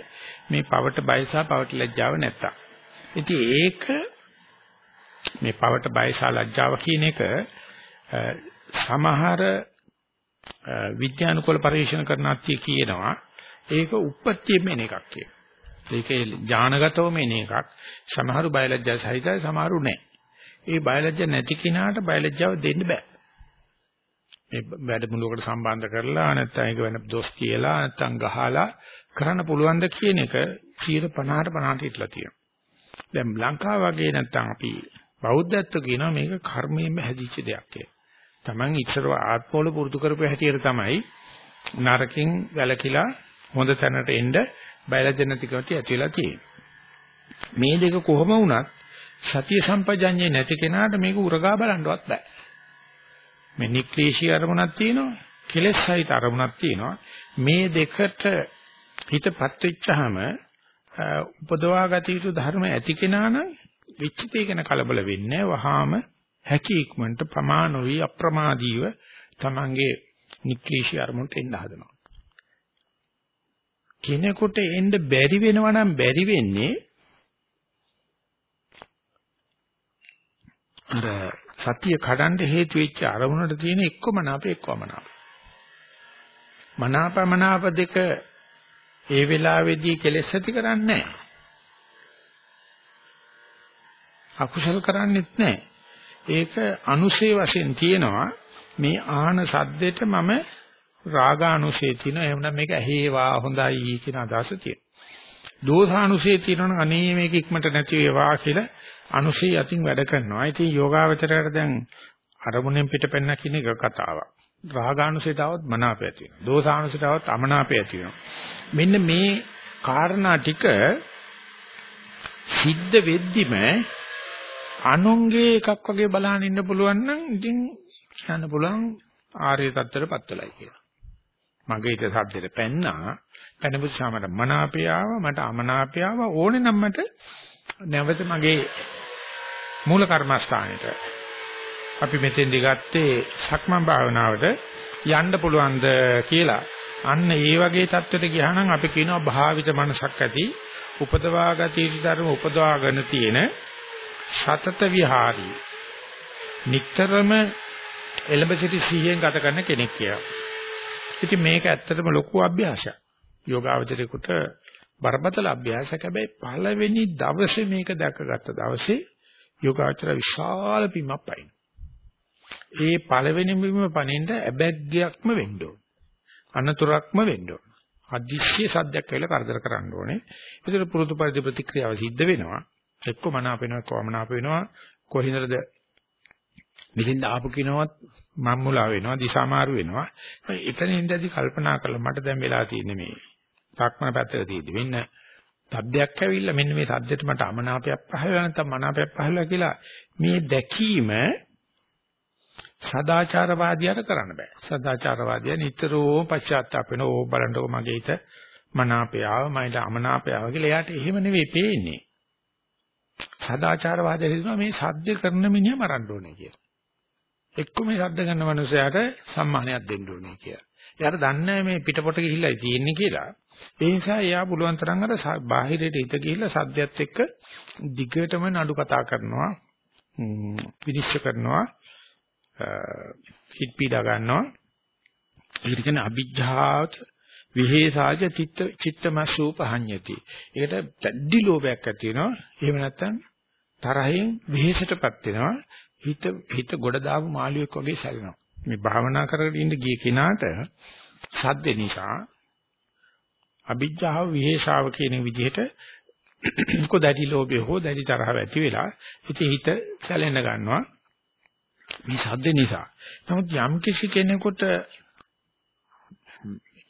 මේ පවට බය සහ පවට ලැජ්ජාව නැත්තම්. ඉතින් ඒක මේ පවට බය සහ ලැජ්ජාව කියන එක සමහර විද්‍යානුකූල පරීක්ෂණ කරන අත්‍ය කියනවා ඒක උප්පත්තියෙම එන එකක් කියලා. ඒකේ ඥානගතවම එන එකක්. සමහරු බයලජ්ජා සහිතයි සමහරු නැහැ. ඒ බයලජ්ජා නැති කෙනාට බයලජ්ජාව දෙන්න බෑ. මේ වැඩමුළුවකට සම්බන්ධ කරලා නැත්නම් ඒක වෙන දොස් කියලා නැත්නම් ගහලා කරන්න පුළුවන් ද කියන එක 50ට 50ට ඉట్లా තියෙනවා. දැන් ලංකාව වගේ නැත්නම් අපි බෞද්ධත්ව කියනවා මේක කර්මයෙන්ම හැදිච්ච දෙයක් කියලා. Taman ඉස්සරව ආත්මවල පුරුදු කරපු හැටියට තමයි නරකින් වැළකීලා හොඳ තැනට එන්න බයලජ්‍ය නැති කවටි ඇති වෙලා තියෙන්නේ. මේ දෙක කොහොම වුණත් සතිය සම්පජඤ්ඤේ නැති කෙනාට මේක උරගා බලන්නවත් බෑ. මේ නික්ලේශී අරමුණක් තියෙනවා, කෙලෙස් සහිත අරමුණක් තියෙනවා. මේ දෙකට හිතපත් වෙච්චාම උපදවා ගත යුතු ධර්ම ඇති කෙනා නම් විචිතේ ගැන කලබල වෙන්නේ වහාම හැකි ඉක්මනට ප්‍රමාණෝවි අප්‍රමාදීව තමන්ගේ නික්ලේශී අරමුණට එන්න හදනවා. කෙනෙකුට එන්න බැරි වෙනවා නම් බැරි වෙන්නේ අර සතිය කඩන්න හේතු වෙච්ච අරමුණට තියෙන එක්කම නාප එක්කම නාප. මනාපමනාප දෙක ඒ වෙලාවේදී කෙලෙස් ඇති කරන්නේ නැහැ. අකුසල කරන්නේත් නැහැ. ඒක අනුසේ වශයෙන් තියෙනවා මේ ආහන සද්දෙට මම රාගානුසය තියෙනවා එහෙනම් මේක ඇහිවා හොඳයි කියන අදහස තියෙනවා. දෝසානුසය තියෙනවා අනේ මේක ඉක්මනට නැති වේවා කියලා අනුසය අතින් වැඩ කරනවා. ඉතින් යෝගාවචරයට දැන් අරමුණෙන් පිටපෙන්න කියන එක කතාවක්. රාගානුසයතාවත් මනාපය ඇති වෙනවා. දෝසානුසයතාවත් අමනාපය ඇති වෙනවා. මෙන්න මේ කාරණා ටික සිද්ධ වෙද්දිම අනුන්ගේ එකක් වගේ බලහන් ඉන්න පුළුවන් නම් ඉතින් කියන්න පුළුවන් ආර්ය தත්තරපත් වෙලයි කියලා. මගේ හිත සද්දෙට පැන්නා පැනපු සමට මනාපය ආව මට අමනාපය ආව ඕනේ නම් මට නැවත මගේ මූල කර්මස්ථානෙට අපි මෙතෙන් දිගත්තේ සක්මන් භාවනාවට යන්න පුළුවන්ද කියලා අන්න ඒ වගේ தත්වෙට ගියා නම් අපි කියනවා භාවිත මනසක් ඇති උපදවා ගති ධර්ම උපදවාගෙන තියෙන සතත විහාරී නිතරම එළඹ සිටි සිහියෙන් ගත කරන කෙනෙක් කියලා. ඉතින් මේක ඇත්තටම ලොකු අභ්‍යාසයක්. යෝගාවචරේකට බරපතල අභ්‍යාසයක්. හැබැයි පළවෙනි දවසේ මේක දැකගත්ත දවසේ යෝගාචර විශාල පිමක් පයින්. ඒ පළවෙනි බිම පනින්න ඇබැග්ගයක්ම වෙන්න ඕන. අනතුරක්ම වෙන්න ඕන. අදිශ්‍ය සද්දයක් කියලා කරදර කරන්න ඕනේ. ඒතර පුරුදු පරිදි ප්‍රතික්‍රියාව සිද්ධ වෙනවා. එක්ක මනාප වෙනවා, කොමනාප වෙනවා. කොහින්දද මෙලින්ද ආපු කිනවත් මම්මුලා වෙනවා, දිශාමාරු වෙනවා. එතන ඉඳදී කල්පනා කළා මට දැන් වෙලා තියෙන්නේ මේ. සක්මන පැත්තට තියෙදි වෙන්න සද්දයක් ඇවිල්ලා මෙන්න මේ සද්දෙට මට අමනාපයක් පහළ වෙනවා නැත්නම් මනාපයක් පහළ වෙනවා කියලා මේ දැකීම සදාචාරවාදියාට කරන්න බෑ. සදාචාරවාදියා නිතරම පශ්චාත්තාප වෙනවා. ඕ බලන්නකො මගේ හිත මනාපය ආව, මයිට අමනාපය ආව කියලා එයාට එහෙම නෙවෙයි පේන්නේ. සදාචාරවාදයේ හිතනවා මේ සද්ද කරන මිනිහා මරන්න ඕනේ කියලා. එක්ක මේ ශබ්ද ගන්න මනුස්සයාට සම්මානයක් දෙන්න ඕනේ කියලා. එයාට දන්නේ මේ පිටපොට ගිහිල්ලා තියෙන්නේ කියලා. ඒ නිසා එයා පුළුවන් තරම් අර බාහිරයට හිත ගිහිල්ලා සද්දයත් එක්ක දිගටම නඩු කතා කරනවා. විනිශ්චය කරනවා. හිත පීඩා ගන්නවා. ඒකට කියන්නේ අභිජ්ජාත විහෙසාජ චිත්ත චිත්තමසූපහඤ්ඤති. ඒකට පැද්දි ලෝභයක් ඇති වෙනවා. එහෙම නැත්නම් තරහෙන් විහෙසටපත් වෙනවා. හිත හිත ගොඩ දාපු මාළුවෙක් වගේ සැලෙනවා. මේ භාවනා කරගෙන ඉන්න ගිය කෙනාට සද්ද නිසා අභිජ්ජාව විහෙසාව කියන විදිහට කො දැඩි ලෝභය හෝ දැඩි තරහව ඇති වෙලා ඉතින් හිත සැලෙන්න ගන්නවා මේ සද්ද නිසා. නමුත් යම් කිසි කෙනෙකුට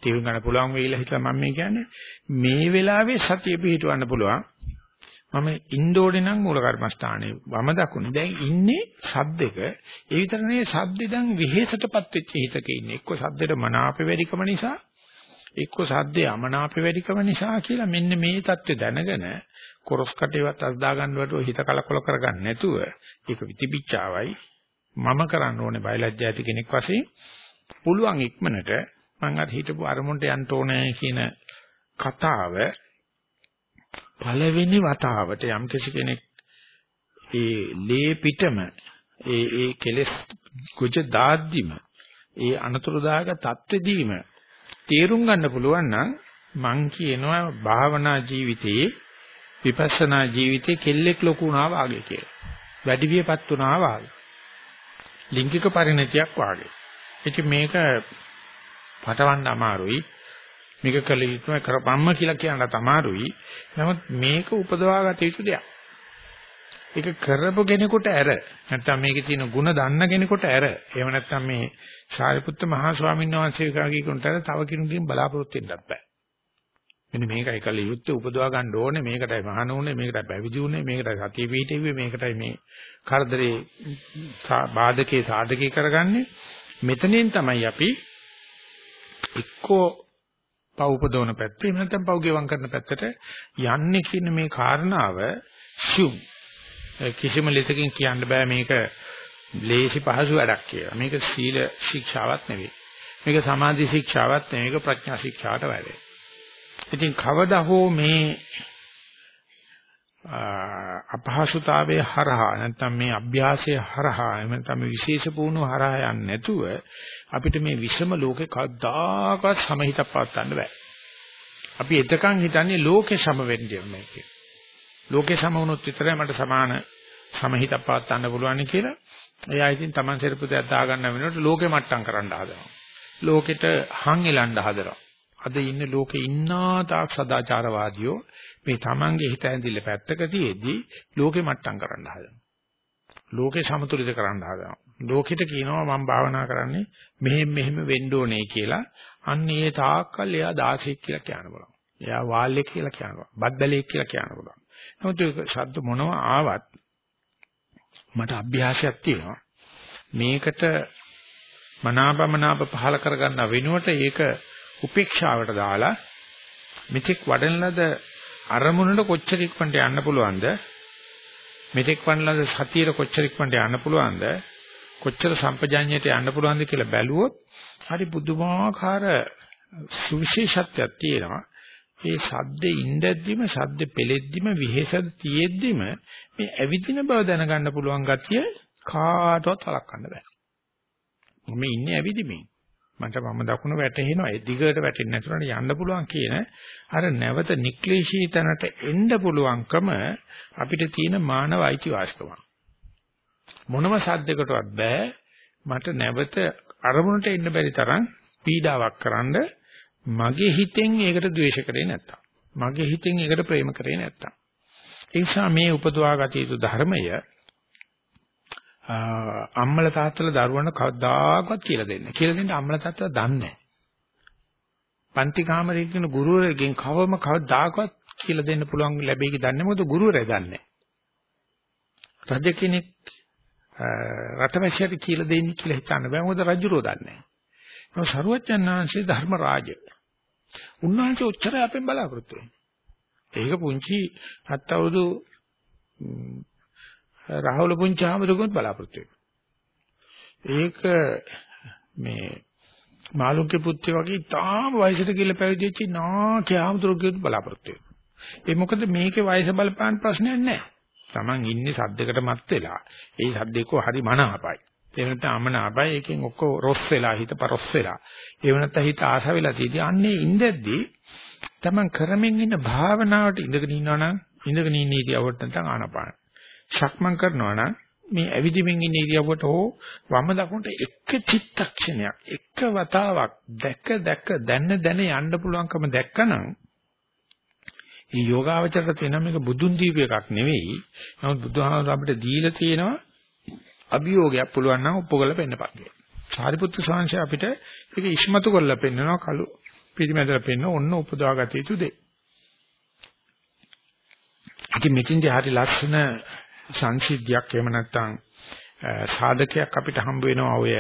තේරුම් ගන්න පුළුවන් වෙයිලා හිතලා මම මේ කියන්නේ මේ වෙලාවේ සතිය පිහිටවන්න පුළුවන් මම ඉන්දෝඩේ නම් මූල කර්මස්ථානේ වම දකුණ. දැන් ඉන්නේ ශබ්දෙක ඒ විතර නෙවෙයි ශබ්දේ දැන් විහෙසටපත් වෙච්ච හිතක ඉන්නේ. එක්ක ශබ්දෙට මනාප වැඩිකම නිසා එක්ක ශබ්දේ අමනාප වැඩිකම නිසා කියලා මෙන්න මේ தත්ත්වය දැනගෙන කොරස් කටේවත් අස් දා ගන්නවට හිත කලකොල කරගන්න නැතුව ඒක විතිපිච්චාවයි. මම කරන්න ඕනේ බයලජ්ජා ඇති කෙනෙක් වශයෙන් පුළුවන් ඉක්මනට මම අර හිතපු අරමුණට යන්න ඕනේ කියන කතාව පළවෙනි වතාවට යම් කෙනෙක් ඒ ලේ පිටම ඒ ඒ කෙලස් කුජ දාද්දිම ඒ අනතුරුදායක தත්වෙදීම තේරුම් ගන්න පුළුවන් නම් මං කියනවා භාවනා ජීවිතයේ විපස්සනා ජීවිතේ කෙල්ලෙක් ලොකු වුණා වාගේ කියලා. වැඩි වියපත් වුණා වාගේ. ලිංගික පරිණතියක් වාගේ. ඉතින් මේක පටවන්න අමාරුයි. මේක කළ යුතුම කරපම්ම කියලා කියන්නත් අමාරුයි. නමුත් මේක උපදවා ගත යුතු දෙයක්. ඒක කරපු කෙනෙකුට ඇර නැත්නම් මේකේ තියෙන ಗುಣ දන්න කෙනෙකුට ඇර එහෙම නැත්නම් මේ සාරිපුත්ත මහා ස්වාමීන් වහන්සේ කාගේ කෙනෙකුට ඇර තව කෙනෙකුකින් බලාපොරොත්තු වෙන්නත් බෑ. මෙන්න මේකයි කල යුත්තේ උපදවා ගන්න ඕනේ මේකටයි මහාන උනේ මේකටයි පැවිදි උනේ මේකටයි සතිය පිහිටෙව්වේ මේකටයි මේ කරදරේ බාධකේ සාධකේ කරගන්නේ මෙතනින් තමයි අපි එක්කෝ පව් උපදවන පැත්ත එහෙම නැත්නම් පව් ගෙවම් කරන පැත්තට යන්නේ කියන මේ කාරණාව ෂුම් කිසිම ලෙසකින් කියන්න බෑ මේක ලේසි පහසු වැඩක් කියලා. මේක සීල ශික්ෂාවක් නෙවෙයි. මේක සමාධි ශික්ෂාවක් නෙවෙයි. මේක ප්‍රඥා ශික්ෂාවට වැඩේ. ඉතින් කවදා හෝ මේ අපහසුතාවයේ හරහා නැත්නම් මේ අභ්‍යාසයේ හරහා එහෙම නැත්නම් මේ විශේෂ පුහුණුව හරහා යන්නේ නැතුව අපිට මේ විෂම ලෝකේ කවදාකවත් සමහිත පවත්වන්න බෑ. අපි එතකන් හිතන්නේ ලෝකේ සම වෙන්නේ මේක. ලෝකේ සම වුණොත් විතරයි මට සමාන සමහිත පවත්වන්න පුළුවන් කියලා. එයා ඉතින් Taman සෙරපු දෙයක් දාගන්න වෙනකොට ලෝකේ මට්ටම් කරන්න හදනවා. ලෝකෙට හං එලන්න හදනවා. අද ඉන්නේ ලෝකේ ඉන්නා තාක් සදාචාරවාදියෝ මේ Tamange හිත ඇඳිල්ල පැත්තක තියේදී ලෝකේ මට්ටම් කරන්න හදනවා. ලෝකේ සමතුලිත කරන්න හදනවා. ලෝකෙට කියනවා මම භාවනා කරන්නේ මෙහෙම මෙහෙම වෙන්න ඕනේ කියලා. අන්න ඒ තාක්කල් එයා 16ක් කියලා කියන්න බලන්න. එයා වාල්ලෙක් කියලා කියනවා. බද්දලෙක් කියලා කියන්න බලන්න. නමුත් ඒක ශබ්ද මොනවා ආවත් මට අභ්‍යාසයක් තියෙනවා. මේකට මනාපමනාප පහල කරගන්න වෙනුවට ඒක උපේක්ෂාවට දාලා මෙතෙක් වඩන ලද අරමුණට කොච්චර ඉක්මනට යන්න පුළුවන්ද මෙතෙක් වඩන ලද සතියේ කොච්චර ඉක්මනට යන්න පුළුවන්ද කොච්චර සම්පජාඤ්ඤයට යන්න පුළුවන්ද කියලා බැලුවොත් හරි පුදුමාකාර සුවිශේෂත්වයක් තියෙනවා ඒ සද්දේ ඉඳද්දිම සද්දේ පෙලෙද්දිම විහෙසද තියෙද්දිම මේ ඇවිදින බව දැනගන්න පුළුවන් ගතිය කාටවත් වළක්වන්න බෑ. මම ඉන්නේ ඇවිදිමින්. මට මම දකුණ වැටෙනවා. ඒ දිගට වැටෙන්නේ නැතුනට යන්න පුළුවන් කියන අර නැවත නික්ලේශී තැනට එන්න පුළුවන්කම අපිට තියෙන මානව අයිතිවාසිකම මොනම සද්දයකටවත් බෑ. මට නැවත අරමුණට එන්න බැරි තරම් පීඩාවක් කරන්න මගේ හිතෙන් ඒකට ද්වේෂ කරේ නැත්තම්. මගේ හිතෙන් ඒකට ප්‍රේම කරේ නැත්තම්. ඒ නිසා මේ උපදවා ගත යුතු ධර්මය අම්මල තාත්තල දරුවන්ට කවදාකවත් කියලා දෙන්නේ. කියලා දෙන්න අම්මල තාත්තලා දන්නේ නැහැ. පන්ති කාමරේ කියන ගුරුවරයෙක්ගෙන් කවම කවදාකවත් කියලා දෙන්න පුළුවන් ලැබෙයිද දන්නේ මොකද ගුරුවරයා දන්නේ රජ කෙනෙක් රටවැසියට කියලා දෙන්නේ කියලා හිතන්න බෑ මොකද රජුරෝ දන්නේ නැහැ. සරුවචනාංශේ ධර්ම රාජ. උන්වහන්සේ උච්චර අපෙන් බලාපොරොත්තු වෙන්නේ. ඒක පුංචි හත් අවුරුදු රාහුල පුංචි ආමතුගොත් බලාපොරොත්තු ඒක මේ මාළුන්ගේ පුත්‍රය වගේ තාම වයසට ගිහලා පැවිදිච්ච නාකිය ආමතුගොත් බලාපොරොත්තු ඒ මොකද මේකේ වයස බලපාන ප්‍රශ්නයක් නැහැ. Taman ඉන්නේ සද්දයකට මත් වෙලා. ඒ සද්දේක හරි මනාපයි. ඒ වෙනත්නම් අමනාපයි එකෙන් ඔක්කො රොස් වෙලා හිත පරොස් වෙලා. ඒ වෙනත්නම් හිත ආස වෙලා තියෙදි අන්නේ ඉඳද්දී Taman කරමින් ඉන්න භාවනාවට ඉඳගෙන ඉන්නවනම් ඉඳගෙන ඉන්න ඉතියවට නැත්නම් ආනපාන. සක්මන් කරනවා නම් මේ ඇවිදිමින් ඉන්න ඉරියව්වට හෝ වම දකුණට එක චිත්තක්ෂණයක් එක වතාවක් දැක දැක දැන දැන යන්න පුළුවන්කම දැක්කනම් මේ යෝගාවචරයට වෙන මේක බුදුන් දීපු එකක් නෙවෙයි. නමුත් බුදුහාමුදුර අපිට දීලා තියෙනවා අභියෝගයක් පුළුවන් නම් ඔප්පු කරලා පෙන්නපන් කියලා. සාරිපුත්තු ස්වාමීන් අපිට ඒක ඉස්මතු කරලා පෙන්නනවා කළු පිරිමැදලා පෙන්න ඔන්න උපදවාගත යුතු දෙයක්. ඉතින් මෙතින්දී හරි ලක්ෂණ සංසිද්ධියක් එහෙම නැත්නම් සාධකයක් අපිට හම්බ වෙනවා ඔය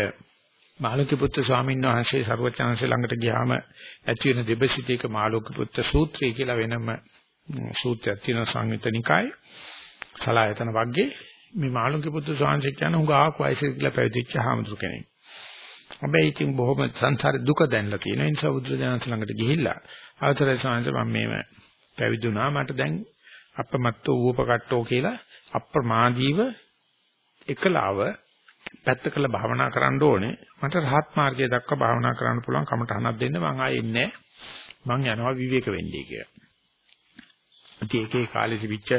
මාළුක්‍ය පුත්‍ර ස්වාමීන් වහන්සේ ਸਰවචනංශ ළඟට ගියාම ඇති වෙන දෙබසිතේක මාළුක්‍ය පුත්‍ර සූත්‍රය කියලා වෙනම සූත්‍රයක් තියෙනවා සංයුතනිකායේ සලායතන වර්ගයේ මේ මාළුක්‍ය පුත්‍ර ස්වාමීන් කියන උගාවක් වයසේ කියලා පැවිදිච්ච හාමුදුරු කෙනෙක්. හැබැයි ඉතින් බොහොම සංසාරේ දුක දැනලා තියෙන නිසා බුදුරජාණන් ළඟට ගිහිල්ලා අවතරයි ස්වාමීන් මම මේව පැවිදුණා මට දැන් අපමත්තෝ ඌපකට්ටෝ කියලා අප්‍රමාදීව එකලාව පැත්ත කළ භාවනා කරන්න ඕනේ. මට රහත් මාර්ගය දක්වා භාවනා කරන්න පුළුවන් කමටහනක් දෙන්න මං ආයේ ඉන්නේ මං යනවා විවේක වෙන්නේ කියලා. ඉතින් ඒකේ කාලේ තිබිච්ච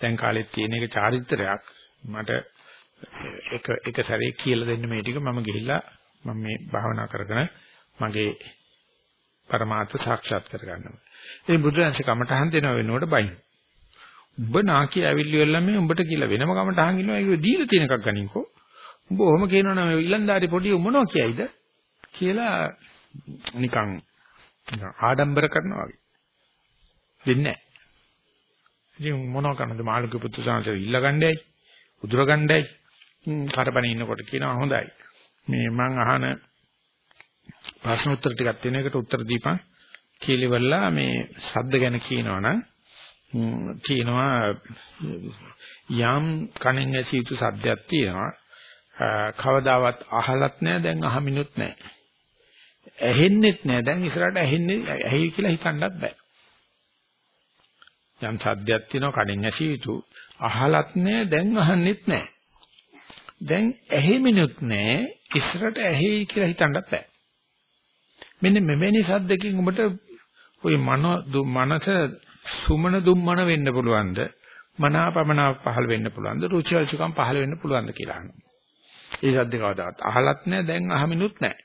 දැන් කාලෙත් තියෙන එක චාරිත්‍රයක් මට එක එක සැරේ කියලා දෙන්න මේ ටික මම ගිහිල්ලා මම මේ භාවනා කරගෙන මගේ પરමාර්ථ සාක්ෂාත් කරගන්නවා. ඉතින් බුදුරජාණන් කමටහන් දෙනව වෙනකොට බයින්. උඹ නාකි ඇවිල්ලි වෙලා මේ උඹට කියලා වෙනම කමටහන් ඉන්නවා ඒක දීලා තියෙන එකක් ගනින්කෝ. උඹ ඔහොම කියනවනම් මේ ඊලන්දාරි පොඩි මොනවා කියයිද කියලා නිකන් ආඩම්බර කරනවා වගේ. දෙන්නේ නැහැ. ඉතින් මොනවා කරනද මාළුක පුත්තු සාංශය ඉල්ල ගන්නයි උදුර ගන්නයි කරපණ ඉන්නකොට කියනවා හොඳයි. මේ මං අහන ප්‍රශ්න උත්තර ටිකක් තියෙන එකට උත්තර දීපන් කීලිවලා මේ ශබ්ද ගැන කියනවනම් කියනවා යම් කණෙන් ඇසී යුතු සද්දයක් තියෙනවා කවදාවත් අහලත් නැහැ දැන් අහමිනුත් නැහැ ඇහෙන්නෙත් නැහැ දැන් ඉස්සරහට ඇහෙන්නේ ඇහි කියලා හිතන්නත් බෑ. යම් සද්දයක් තියෙනවා කණෙන් ඇසී යුතු අහලත් නැහැ දැන් අහන්නෙත් නැහැ දැන් ඇහෙමිනුත් නැහැ ඉස්සරහට ඇහි කියලා හිතන්නත් බෑ. මෙන්න මෙවැනි සද්දකින් ඔබට ওই මන මනස සුමන දුම්මන වෙන්න පුළුවන්ද? මනාපමනාප පහළ වෙන්න පුළුවන්ද? රුචිවල්සුකම් පහළ වෙන්න පුළුවන්ද කියලා අහනවා. ඒ සද්ද කවදාවත් අහලත් නැහැ දැන් අහමිනුත් නැහැ.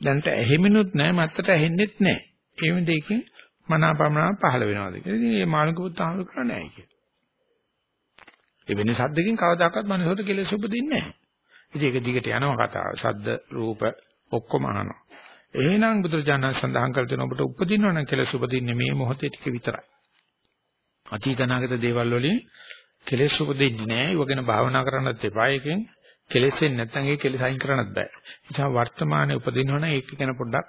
දැන්ට ඇහිමිනුත් නැහැ මත්තට ඇහෙන්නෙත් නැහැ. ඒ වෙන දෙකකින් මනාපමනාප පහළ වෙනවාද කියලා. ඉතින් මේ මානක පුත් අහල කරන්නේ නැහැ කියලා. ඒ වෙන සද්දකින් කවදාකවත් මනසට කෙලෙස් උපදින්නේ නැහැ. ඉතින් ඒක දිගට යනවා කතාව. සද්ද රූප ඔක්කොම අහනවා. එහෙනම් බුදුරජාණන් සඳහන් කළ තියෙන ඔබට උපදිනව නම් කෙලෙස් උපදින්නේ මේ මොහොතේ ටික විතරයි. අතීත අනාගත දේවල් වලින් කෙලෙස් උපදින්නේ නැහැ. ඒව ගැන භාවනා කරන්නත් එපා. ඒකෙන් කෙලෙසෙන් නැත්නම් ඒ කෙලෙස අයින් කරන්නත් බෑ. ඒ නිසා වර්තමානයේ උපදිනව නම් ඒක ගැන පොඩ්ඩක්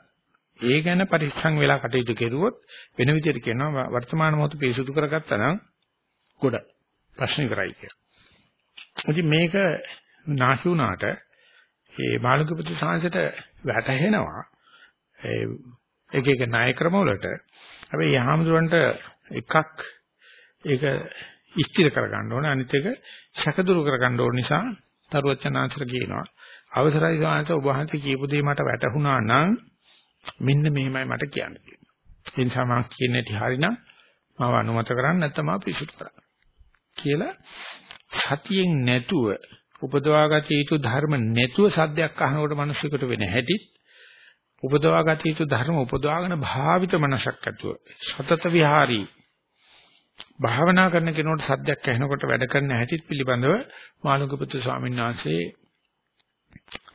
ඒ ගැන පරිස්සම් වෙලා කටයුතු කෙරුවොත් වෙන විදිහට කියනවා වර්තමාන මොහොත පිරිසුදු කරගත්තා නම් ගොඩ ප්‍රශ්න කරයි කියලා. ඉතින් මේක නාහි වුණාට මේ මාළුකපති සාංශයට වැටහෙනවා ඒ එක එක ණය ක්‍රම වලට හැබැයි යහමඳුරන්ට එකක් ඒක ඉස්තිර කරගන්න ඕනේ අනිත් එක සැකදුරු කරගන්න ඕන නිසා තරුවචනාංශර කියනවා අවසරයි සාංශ ඔබ වහන්සේ කියපු දේ මට වැටහුණා නම් මෙන්න මෙහෙමයි මට කියන්න තියෙන්නේ. ඒ නිසා මම කියන්නේටි හරිනම් මම අනුමත කරන්නේ නැත්නම් මම පිසුත් කරන්න. කියලා සතියෙන් නැතුව උපදවාගත යුතු ධර්ම නැතුව සද්දයක් අහනකොට මිනිස්සුකට වෙන හැටි උපදවා ගත යුතු ධර්ම උපදවාගෙන භාවිත මනසක් ඇතුව. සතත විහාරී. භාවනා කරන කෙනෙකුට සද්දයක් ඇහෙනකොට වැඩ කරන හැටි පිළිබඳව මානුකපුත්තු ස්වාමීන් වහන්සේ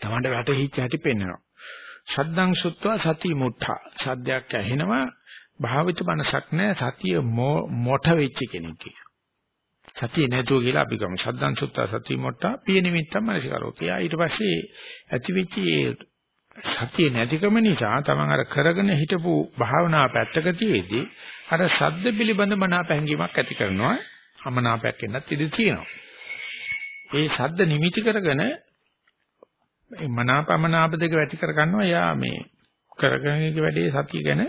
තමන්ට වැටහිච්ච හැටි පෙන්වනවා. සද්දං සුත්වා සති මුත්තා. සද්දයක් ඇහෙනවා භාවිත මනසක් නැහැ සතිය මොට වෙච්ච කෙනෙක් සතිය නැතුව කියලා අපි ගමු. සද්දං සුත්තා සති මුත්තා. පිය නිමිත්තම මනසිකරෝ. එයා ඊට පස්සේ ඇතිවිච්ච සතිය නැතිකම නිසා තමන් අර කරගෙන හිටපු භාවනා පැත්තක තියේදී අර සද්ද පිළිබඳ මනාප හැඟීමක් ඇති කරනවා අමනාපයක් එන්නත් ඉඩ තියෙනවා. ඒ සද්ද නිමිති කරගෙන මේ මනාපමනාප දෙක වැටි කර ගන්නවා යා මේ කරගෙන ඉන්න වැඩේ සතිය ගැන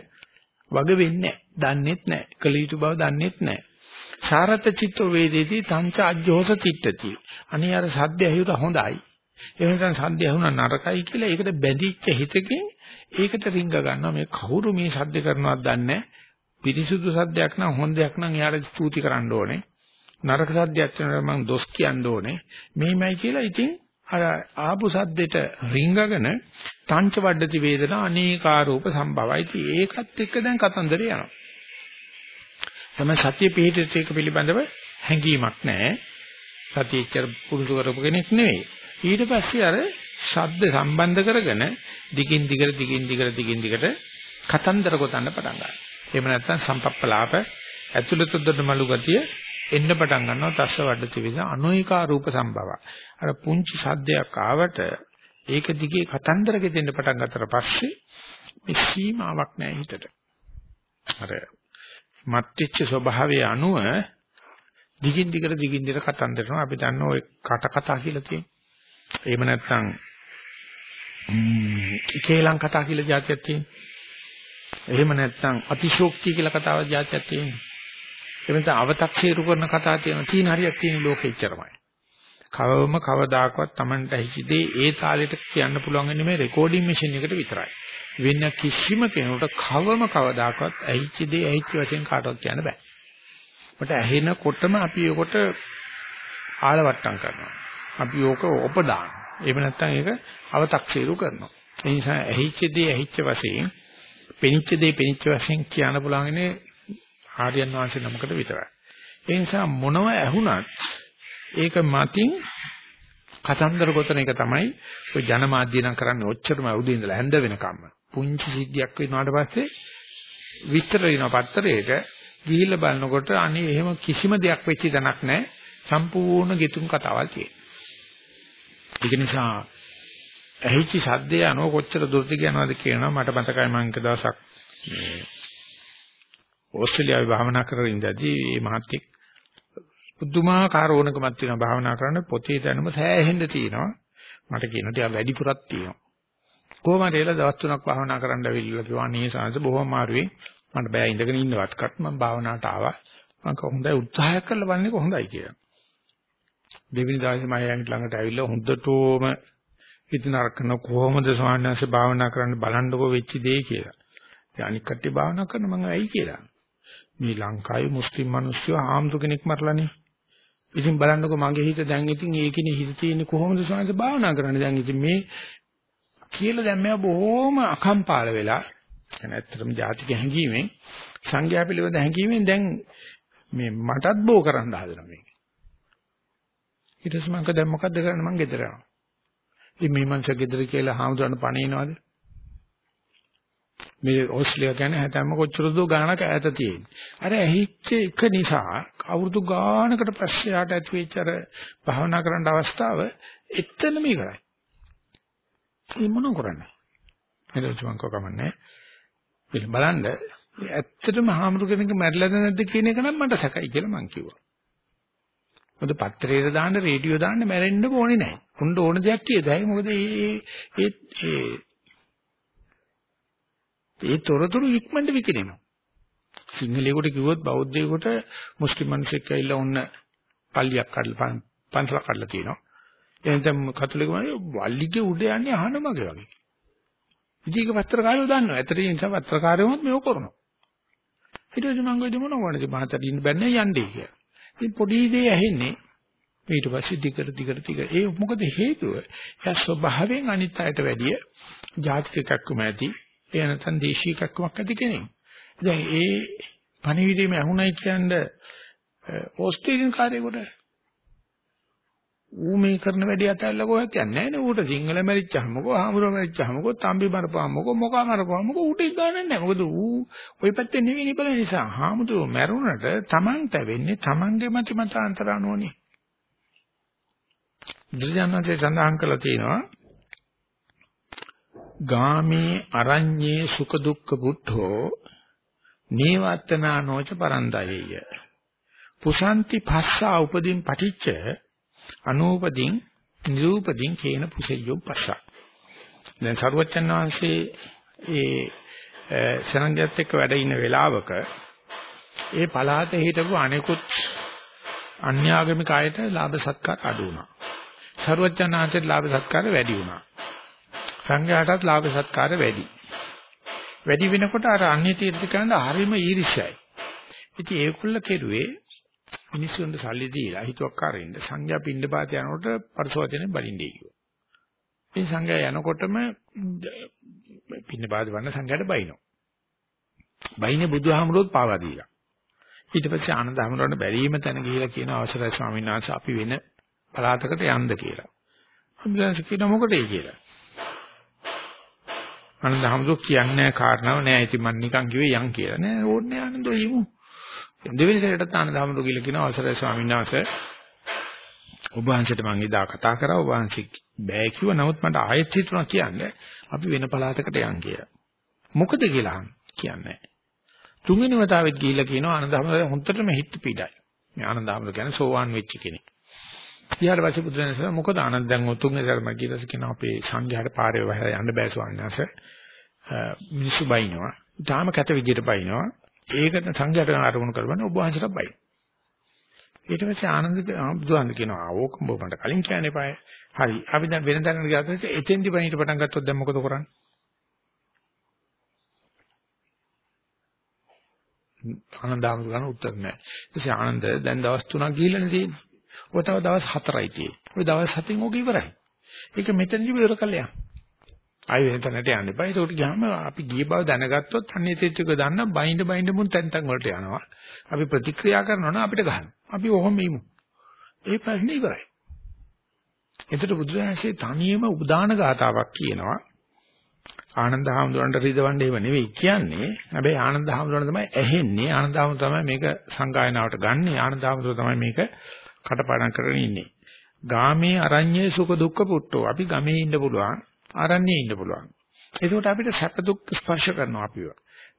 වග වෙන්නේ නැහැ. දන්නේත් නැහැ. කළ යුතු බව දන්නේත් නැහැ. සාරත චිත්ත වේදේති තංච අජ්ජෝස තිට්ඨති. අනේ අර සද්ද ඇහිුට හොඳයි. ඒ නිසා සද්ද ඇහුණා නරකයි කියලා ඒකට බැඳිච්ච හිතකින් ඒකට රිංග ගන්නවා මේ කවුරු මේ සද්ද කරනවද දන්නේ පිරිසුදු සද්දයක් නම් හොඳයක් නම් එයාට ස්තුති කරන්න ඕනේ නරක සද්දයක් වෙනකොට මම දොස් කියන්න ඕනේ මේමයි කියලා ඉතින් අර ආපු සද්දෙට රිංගගෙන තංච වඩති වේදනා අනේකාරූප සම්භවයි. ඉතින් ඒකත් එක්ක දැන් කතන්දරේ යනවා. තමයි සත්‍ය පිළිහිට එක පිළිබඳව හැඟීමක් නැහැ. සතියච්චර පුරුදු කරපු කෙනෙක් නෙවෙයි. ඊට පස්සේ අර ශබ්ද සම්බන්ධ කරගෙන දිගින් දිගට දිගින් දිගට දිගින් දිගට කතන්දර ගොතන්න පටන් ගන්නවා. එහෙම නැත්නම් සම්පප්පලාප ඇතුළත දොඩ මලු ගතිය එන්න පටන් ගන්නවා තස්ස වඩති විස අනෝයිකා රූප සම්භව. අර පුංචි සද්දයක් ආවට ඒක දිගේ කතන්දර ගෙතෙන්න පටන් ගත්තට පස්සේ මේ සීමාවක් නැහැ හිතට. අර මත්‍ත්‍ච්ච ස්වභාවයේ අනුව දිගින් දිගට දිගින් දිගට කතන්දර කරනවා අපි දන්න ඔය කට කතා කියලා තියෙනවා. එහෙම නැත්නම් කේලම් කතා කියලා જાතියක් තියෙනවා. එහෙම නැත්නම් අතිශෝක්තිය කියලා කතාවක් જાතියක් තියෙනවා. එහෙම නැත්නම් අව탁සීරු කරන කතා තියෙනවා. තීන හරියක් තියෙන ලෝකෙ ඉච්චරමයි. කවම කවදාකවත් Tamanට හිසි දේ ඒ තාලෙට කියන්න පුළුවන් වෙන්නේ මේ රෙකෝඩින් මැෂින් එකට විතරයි. වෙන කිසිම කෙනෙකුට කවම කවදාකවත් ඇහිච්ච දේ ඇහිච්ච වශයෙන් කාටවත් කියන්න බෑ. මට ඇහෙනකොටම අපි ඒකට ආලවට්ටම් කරනවා. අපි ඕක ඔපදාන. එහෙම නැත්නම් ඒක අව탁සීරු කරනවා. ඒ නිසා ඇහිච්ච දේ ඇහිච්ච වශයෙන්, පෙනිච්ච දේ පෙනිච්ච වශයෙන් කියන්න පුළුවන්න්නේ ආර්යයන් වහන්සේ නමකට විතරයි. ඒ නිසා මොනව ඇහුණත් ඒක මතින් කතන්දර ගොතන එක තමයි ඔය ජනමාධ්‍ය නම් කරන්නේ ඔච්චරම උදේ ඉඳලා හැන්ද වෙනකම්ම. පුංචි සිද්ධියක් වෙනාට පස්සේ විස්තර වෙනවා පත්තරේට ගිහිල්ලා බලනකොට අනේ එහෙම කිසිම දෙයක් වෙච්ච දණක් නැහැ. සම්පූර්ණ ගෙතුම් කතාවල් තියෙනවා. ඒක නිසා ඇහිච්ච සද්දය අනෝ කොච්චර දුරට යනවද කියනවා මට මතකයි මම එක දවසක් මේ ඕස්ට්‍රේලියාවේ භාවනා කරගෙන ඉඳදී මේ මහත්තයෙක් පුදුමාකාර ඕනකමක් තියෙනවා භාවනා කරන්න පොතේ දැනුම සෑහෙන්න තියෙනවා. මට කියනවා ටිකක් වැඩිපුරක් තියෙනවා. කොහොමද එලා දවස් තුනක් භාවනා කරන්න ඇවිල්ලා කිව්වා නේ සාංශ බොහොම මාරුවේ මට බෑ ඉඳගෙන ඉන්නවත්කත් මම භාවනාවට ආවා. මම කොහොමද උත්සාහයක් කරලා බලන්නේ කොහොමදයි කියලා. දෙවෙනි දවසේ මම යන්ට ළඟට ඇවිල්ලා හොඳටම හිතන අරකන කොහොමද ස්වාමීන් වහන්සේ භාවනා කරන්න බලන්නකෝ වෙච්ච දේ කියලා. ඉතින් අනික් කට්ටිය භාවනා කරන මම ඇයි කියලා. මේ ලංකාවේ මුස්ලිම් මිනිස්සු ආම්තු කෙනෙක් මරලානේ. ඉතින් බලන්නකෝ මගේ හිත දැන් ඉතින් ඒකනේ හිත තියෙන්නේ කොහොමද ස්වාමීන් භාවනා කරන්නේ දැන් ඉතින් මේ කියලා දැන් මම බොහොම අකම්පාල වෙලා يعني ඇත්තටම ජාතික හැඟීමෙන් සංඝයා පිළිබඳ හැඟීමෙන් දැන් මේ මටත් බෝ කරන්න හදනවා මේක. ඊට පස්සේ මම දැන් මොකද්ද කරන්නේ මං ගෙදර යනවා. ඉතින් මේ මංස ගෙදර කියලා හාමුදුරන් පණිනවද? මේ ඕස්ට්‍රේලියාව කියන්නේ හැතැම්ම කොච්චර දෝ ගානක් ඈත තියෙන්නේ. අර ඇහිච්ච එක නිසා අවුරුදු ගානකට පස්සේ ආට ඇති වෙච්ච අර භාවනා කරන්න අවස්ථාව එතනම ඉවරයි. ඒ මොන කරන්නේ? ඊට මං කොකමන්නේ. බලන්න ඇත්තටම හාමුදුර කෙනෙක් මැරිලාද නැද්ද කියන එක නම් මට සැකයි කියලා මං කිව්වා. මොකද පත්‍රයට දාන්න රේඩියෝ දාන්න මැරෙන්න ඕනේ නැහැ. උන්න ඕන දෙයක් කියදයි. මොකද මේ ඒ ඒ ඒ තොරතුරු ඉක්මනට විකිනෙනවා. සිංහලයකට කිව්වොත් බෞද්ධයෙකුට මුස්ලිම් මිනිස්සෙක් ඇවිල්ලා ඔන්න පල්ලියක් කඩලා පන්සලක් කඩලා තියෙනවා. එහෙනම් කතෝලික මිනිස්සු වල්ලිගේ උඩ යන්නේ අහන මගේ වගේ. ඉතින් ඒක පත්‍රකාරයෝ දන්නවා. ඇත්තට ඒ නිසා පත්‍රකාරයෝත් මේක කරනවා. ඊට පස්සේ මම ගොඩේ මොනවද මහතට ඉන්න බැන්නේ යන්නේ කියලා. ඉතින් පොඩි දේ ඇහෙන්නේ ඊට පස්සේ දිගට දිගට දිගට ඒ මොකද හේතුව? එයා ස්වභාවයෙන් අනිත් අයට වැඩිය ජාතික එකක්කම ඇති ඒ නැත්නම් දේශීය එකක්කමක් ඇති කෙනෙක්. දැන් ඒ පණිවිඩයේම ඇහුණයි කියන්නේ ඕස්ට්‍රේලියානු කාර්යයකට ඌ මේ කරන වැඩේ අතල්ලා කොහෙවත් යන්නේ නැහැ නේ. ඌට සිංහල මැරිච්චාමකෝ ආමුර මැරිච්චාමකෝ තම්බි මරපුවාමකෝ මොකා මරපුවාමකෝ ඌට ගානක් නැහැ. මොකද ඌ ওই පැත්තේ නෙවෙයි බලන නිසා හාමුදුරුවෝ මැරුණට Taman තැවෙන්නේ Tamanගේ මත මතාන්තර අනුවනේ බුදුජානකේ සඳහන් කළා තියෙනවා ගාමේ අරඤ්ඤේ සුඛ දුක්ඛ බුද්ධෝ නේවත්තනා නොච පරන්දයේය. පුසන්ති භස්සා උපදීන් පටිච්ච අනූපදීන් නිරූපදීන් කේන පුසෙය්‍යෝ පස්ස. දැන් සරුවච්චන් වහන්සේ ඒ සනංගයත් එක්ක වැඩ ඉන වෙලාවක ඒ පළාතේ හිටපු අනෙකුත් අන්‍යාගමික අයට ලාභ සත්කාර අඩු වුණා. සරුවච්චන් වහන්සේට ලාභ සත්කාර වැඩි වුණා. සංඝයාටත් ලාභ සත්කාර වැඩි. වැඩි වෙනකොට අර අන්‍ය තීර්ථකයන්ට හරිම ඊර්ෂ්‍යයි. ඉතින් ඒකුල්ල කෙරුවේ මිනිස්සුන්ට සල්ලි දීලා හිතුවක්කාරින්ද සංඝයා පින්නපාත යනකොට පරිසෝචනේ බලින්නේ කිව්වා. ඉතින් සංඝයා යනකොටම පින්නපාත වන්න සංඝයාට බයිනවා. බයිනේ බුදුහාමුදුරුවෝත් පාවා දීලා. ඊට පස්සේ ආනන්ද හැමෝටම බැරිම තැන ගිහිලා කියන අවසරයි ස්වාමීන් වහන්සේ අපි වෙන පළාතකට යන්න කියලා. බුදුන්සේ කියන මොකටද කියලා. ආනන්ද හැමදෝ කියන්නේ කාරණාව නෑ. ඉතින් මම නිකන් කිව්වේ යන් කියලා. නෑ ඕනේ ආනන්දෝ යමු. දෙවෙනි සැරේටත් ආනන්ද හැමදෝ කියලා කියන අවසරයි ස්වාමීන් වහන්සේ. ඔබ වහන්සේට මම එදා කතා කරා ඔබ වහන්සේ බෑ කිව්වා. නමුත් මට ආයෙත් හිතුණා කියන්නේ අපි වෙන පළාතකට යන් කියලා. මොකද කියලා කියන්නේ. තුන්වෙනි වතාවෙත් ගිහිල්ලා කියනවා ආනන්ද හැමදෝ හොන්දටම හිත පීඩයි. මේ ආනන්ද හැමදෝ කියන්නේ සෝවාන් වෙච්ච කෙනෙක්. ඊට පස්සේ බුදුරජාණන් මොකද ආනන්ද දැන් ඔතුන්ගේ ධර්ම කියලා කියන අපේ සංඝයාට පාරේ වහලා යන්න බෑ ස්වාමීන් වහන්සේ. මිනිස්සු බයිනවා. තාම කැත විදියට බයිනවා. ඒකට සංඝයාට ආරමුණු කරවන්නේ ඔබ වහන්සේට බයි. ඊට පස්සේ ආනන්ද බුදුහාම කියනවා ඕක උඹ මට කලින් කියන්න එපායි. හරි. අපි දැන් වෙන තැනකට ගියාට එතෙන්දි බණීට පටන් ගත්තොත් දැන් මොකද කරන්නේ? ආනන්ද ආමතු ගන්න උත්තර නැහැ. ඊට ආනන්ද දැන් දවස් 3ක් ගිහිල්ලානේ තියෙන්නේ. ඔය තව දවස් 4යි තියෙන්නේ. ඔය දවස් 7න් ඕක ඉවරයි. ඒක මෙතනදි ඉවර කළා. ආයෙ වෙන තැනට යන්න එපා. ඒකට ගියාම අපි ගිය බව දැනගත්තොත් අන්නේ තෙච්චක දන්න බයින්ඩ බයින්ඩ මුන් තැන් තැන් වලට යනවා. අපි ප්‍රතික්‍රියා කරනවා නම් අපිට ගහනවා. අපි ඔහොම ඉමු. ඒ ප්‍රශ්නේ ඉවරයි. එතකොට බුදුරජාණන්සේ තනියම උදාන ගාතාවක් කියනවා. ආනන්ද හාමුදුරන්ට රිදවන්න ඒව නෙවෙයි කියන්නේ. හැබැයි ආනන්ද හාමුදුරන් තමයි ඇහෙන්නේ. ආනන්ද හාමුදුර තමයි මේක සංගායනාවට ගන්නෙ. ආනන්ද හාමුදුර තමයි මේක කටපාඩම් කරගෙන ඉන්නේ. ගාමේ අරඤ්ඤේ සුඛ දුක්ඛ පුට්ටෝ. අපි ගමේ ඉන්න පුළුවන්. අරඤ්ඤේ ඉන්න පුළුවන්. ඒකෝට අපිට සැප දුක් ස්පර්ශ කරනවා අපිව.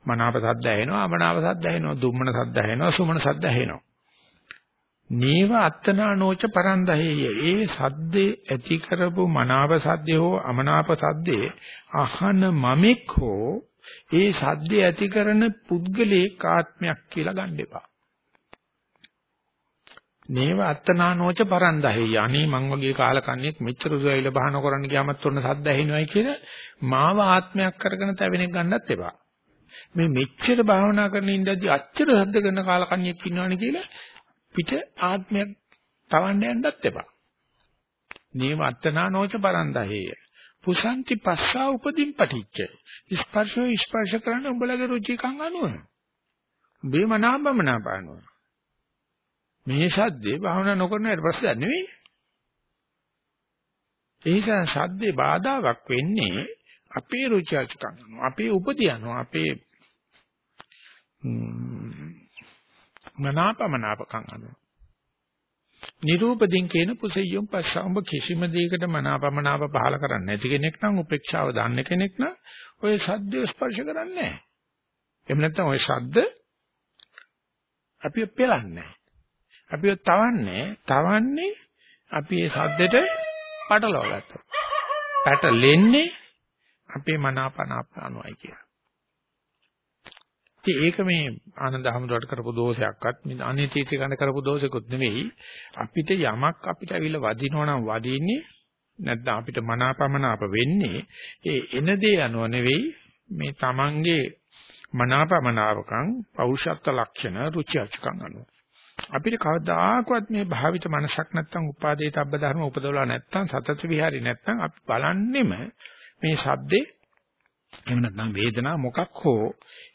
මනාප සද්ද ඇහෙනවා, අමනාප සද්ද ඇහෙනවා, දුම්මන සද්ද ඇහෙනවා, සුමන සද්ද ඇහෙනවා. නේව අත්තනා නෝච පරන්දහේය. ඒ සද්දේ ඇති කරපු මනාප සද්දේ හෝ අමනාප සද්දේ අහන මමෙක් හෝ ඒ සද්දේ ඇති කරන පුද්ගලයේ ආත්මයක් කියලා ගන්න එපා. නේව අත්තනානෝච පරන්දහේ අනේ මං වගේ කාලකන්ණියෙක් මෙච්චර දුරයිල බහන කරන්න ගියාමත් ඔන්න සද්ද ඇහෙනවයි කියලා මාව ආත්මයක් කරගෙන තැවෙනෙක් ගන්නත් එපා. මේ මෙච්චර භාවනා කරන ඉඳද්දි අච්චර සද්ද කරන කාලකන්ණියෙක් ඉන්නවනේ කියලා පිට ආත්මයක් තවන්න යන්නත් එපා. නේව අත්තනානෝච පරන්දහේ පුසන්ති පස්සා උපදීන් පටිච්ච ස්පර්ශෝ ස්පර්ශ කරන උඹලගේ රුචිකම් අනුව. බේමනාබමනා පානවා. මේ සද්දේ භාවනා නොකරන අයට ප්‍රශ්නයක් නෙවෙයි. ඒ නිසා සද්දේ බාධාවක් වෙන්නේ අපේ රුචි අරුචිකම් අපේ උපදියනවා අපේ මනාපමනාපකම් අනුව නිරූපදින් කියන පුසෙයියොම් පස්සා උඹ කිසිම දෙයකට මනාපමනාප පහල කරන්නේ නැති කෙනෙක් නම් උපේක්ෂාව දන්න කෙනෙක් නම් ඔය සද්දය ස්පර්ශ කරන්නේ නැහැ. එහෙම නැත්නම් ඔය ශබ්ද අපි පෙලන්නේ අපිව තවන්නේ තවන්නේ අපි මේ සද්දෙට පටලවා ගත්තා. පැටලෙන්නේ අපේ මනාපනාප අනුයි කියලා. ඉතින් ඒක මේ ආනන්ද හැමදාට කරපු දෝෂයක්වත් මේ අනිතීති ගන්න කරපු දෝෂයක්වත් නෙවෙයි අපිට යමක් අපිට ඇවිල්ලා වදිනවා නම් වදින්නේ නැත්නම් අපිට මනාපමනාප වෙන්නේ ඒ එන දේ අනුව නෙවෙයි මේ Tamange මනාපමනාපකම් පෞරුෂත්ව ලක්ෂණ රුචි අචුකම් අනුව අපිට කවදාකවත් මේ භාවිත මනසක් නැත්තම් උපාදේත අබ්බ ධර්ම උපදවලා නැත්තම් සතත විහාරි නැත්තම් අපි බලන්නෙම මේ ශබ්දේ එහෙම නැත්නම් වේදනා මොකක් හෝ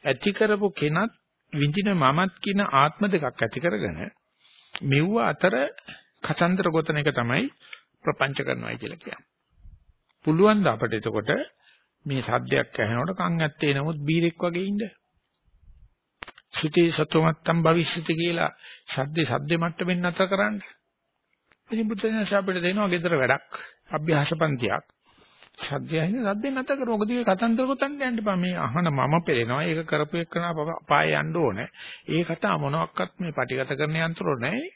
ඇති කරපු කෙනත් විඳින මමත් කියන ආත්ම දෙකක් ඇති කරගෙන මෙව්ව අතර කතන්දර ගොතන එක තමයි ප්‍රපංච කරනවායි කියලා කියන්නේ. පුළුවන් ද අපිට එතකොට මේ සද්දයක් ඇහෙනකොට කන් ඇත්තේ නමුත් බීරෙක් වගේ ඉන්න. සුතේ සතෝමත්තම් භවිෂ්‍යති කියලා සද්දේ සද්දේ මට්ටමින් නැතර කරන්න. ඉතින් බුදුසසුන අපිට දෙනවා gedara වැඩක් අභ්‍යාසපන්තියක්. සද්දය ඇහෙන සද්දේ නැතර කර මොකද මේ කතන්දර ගොතන්න යන්න බෑ මේ අහන මම පෙරෙනවා ඒක කරපු එකන පාය යන්න ඕනේ. ඒ කතා මොනවත් මේ පටිගත කරන යන්ත්‍රෝ නැහැ.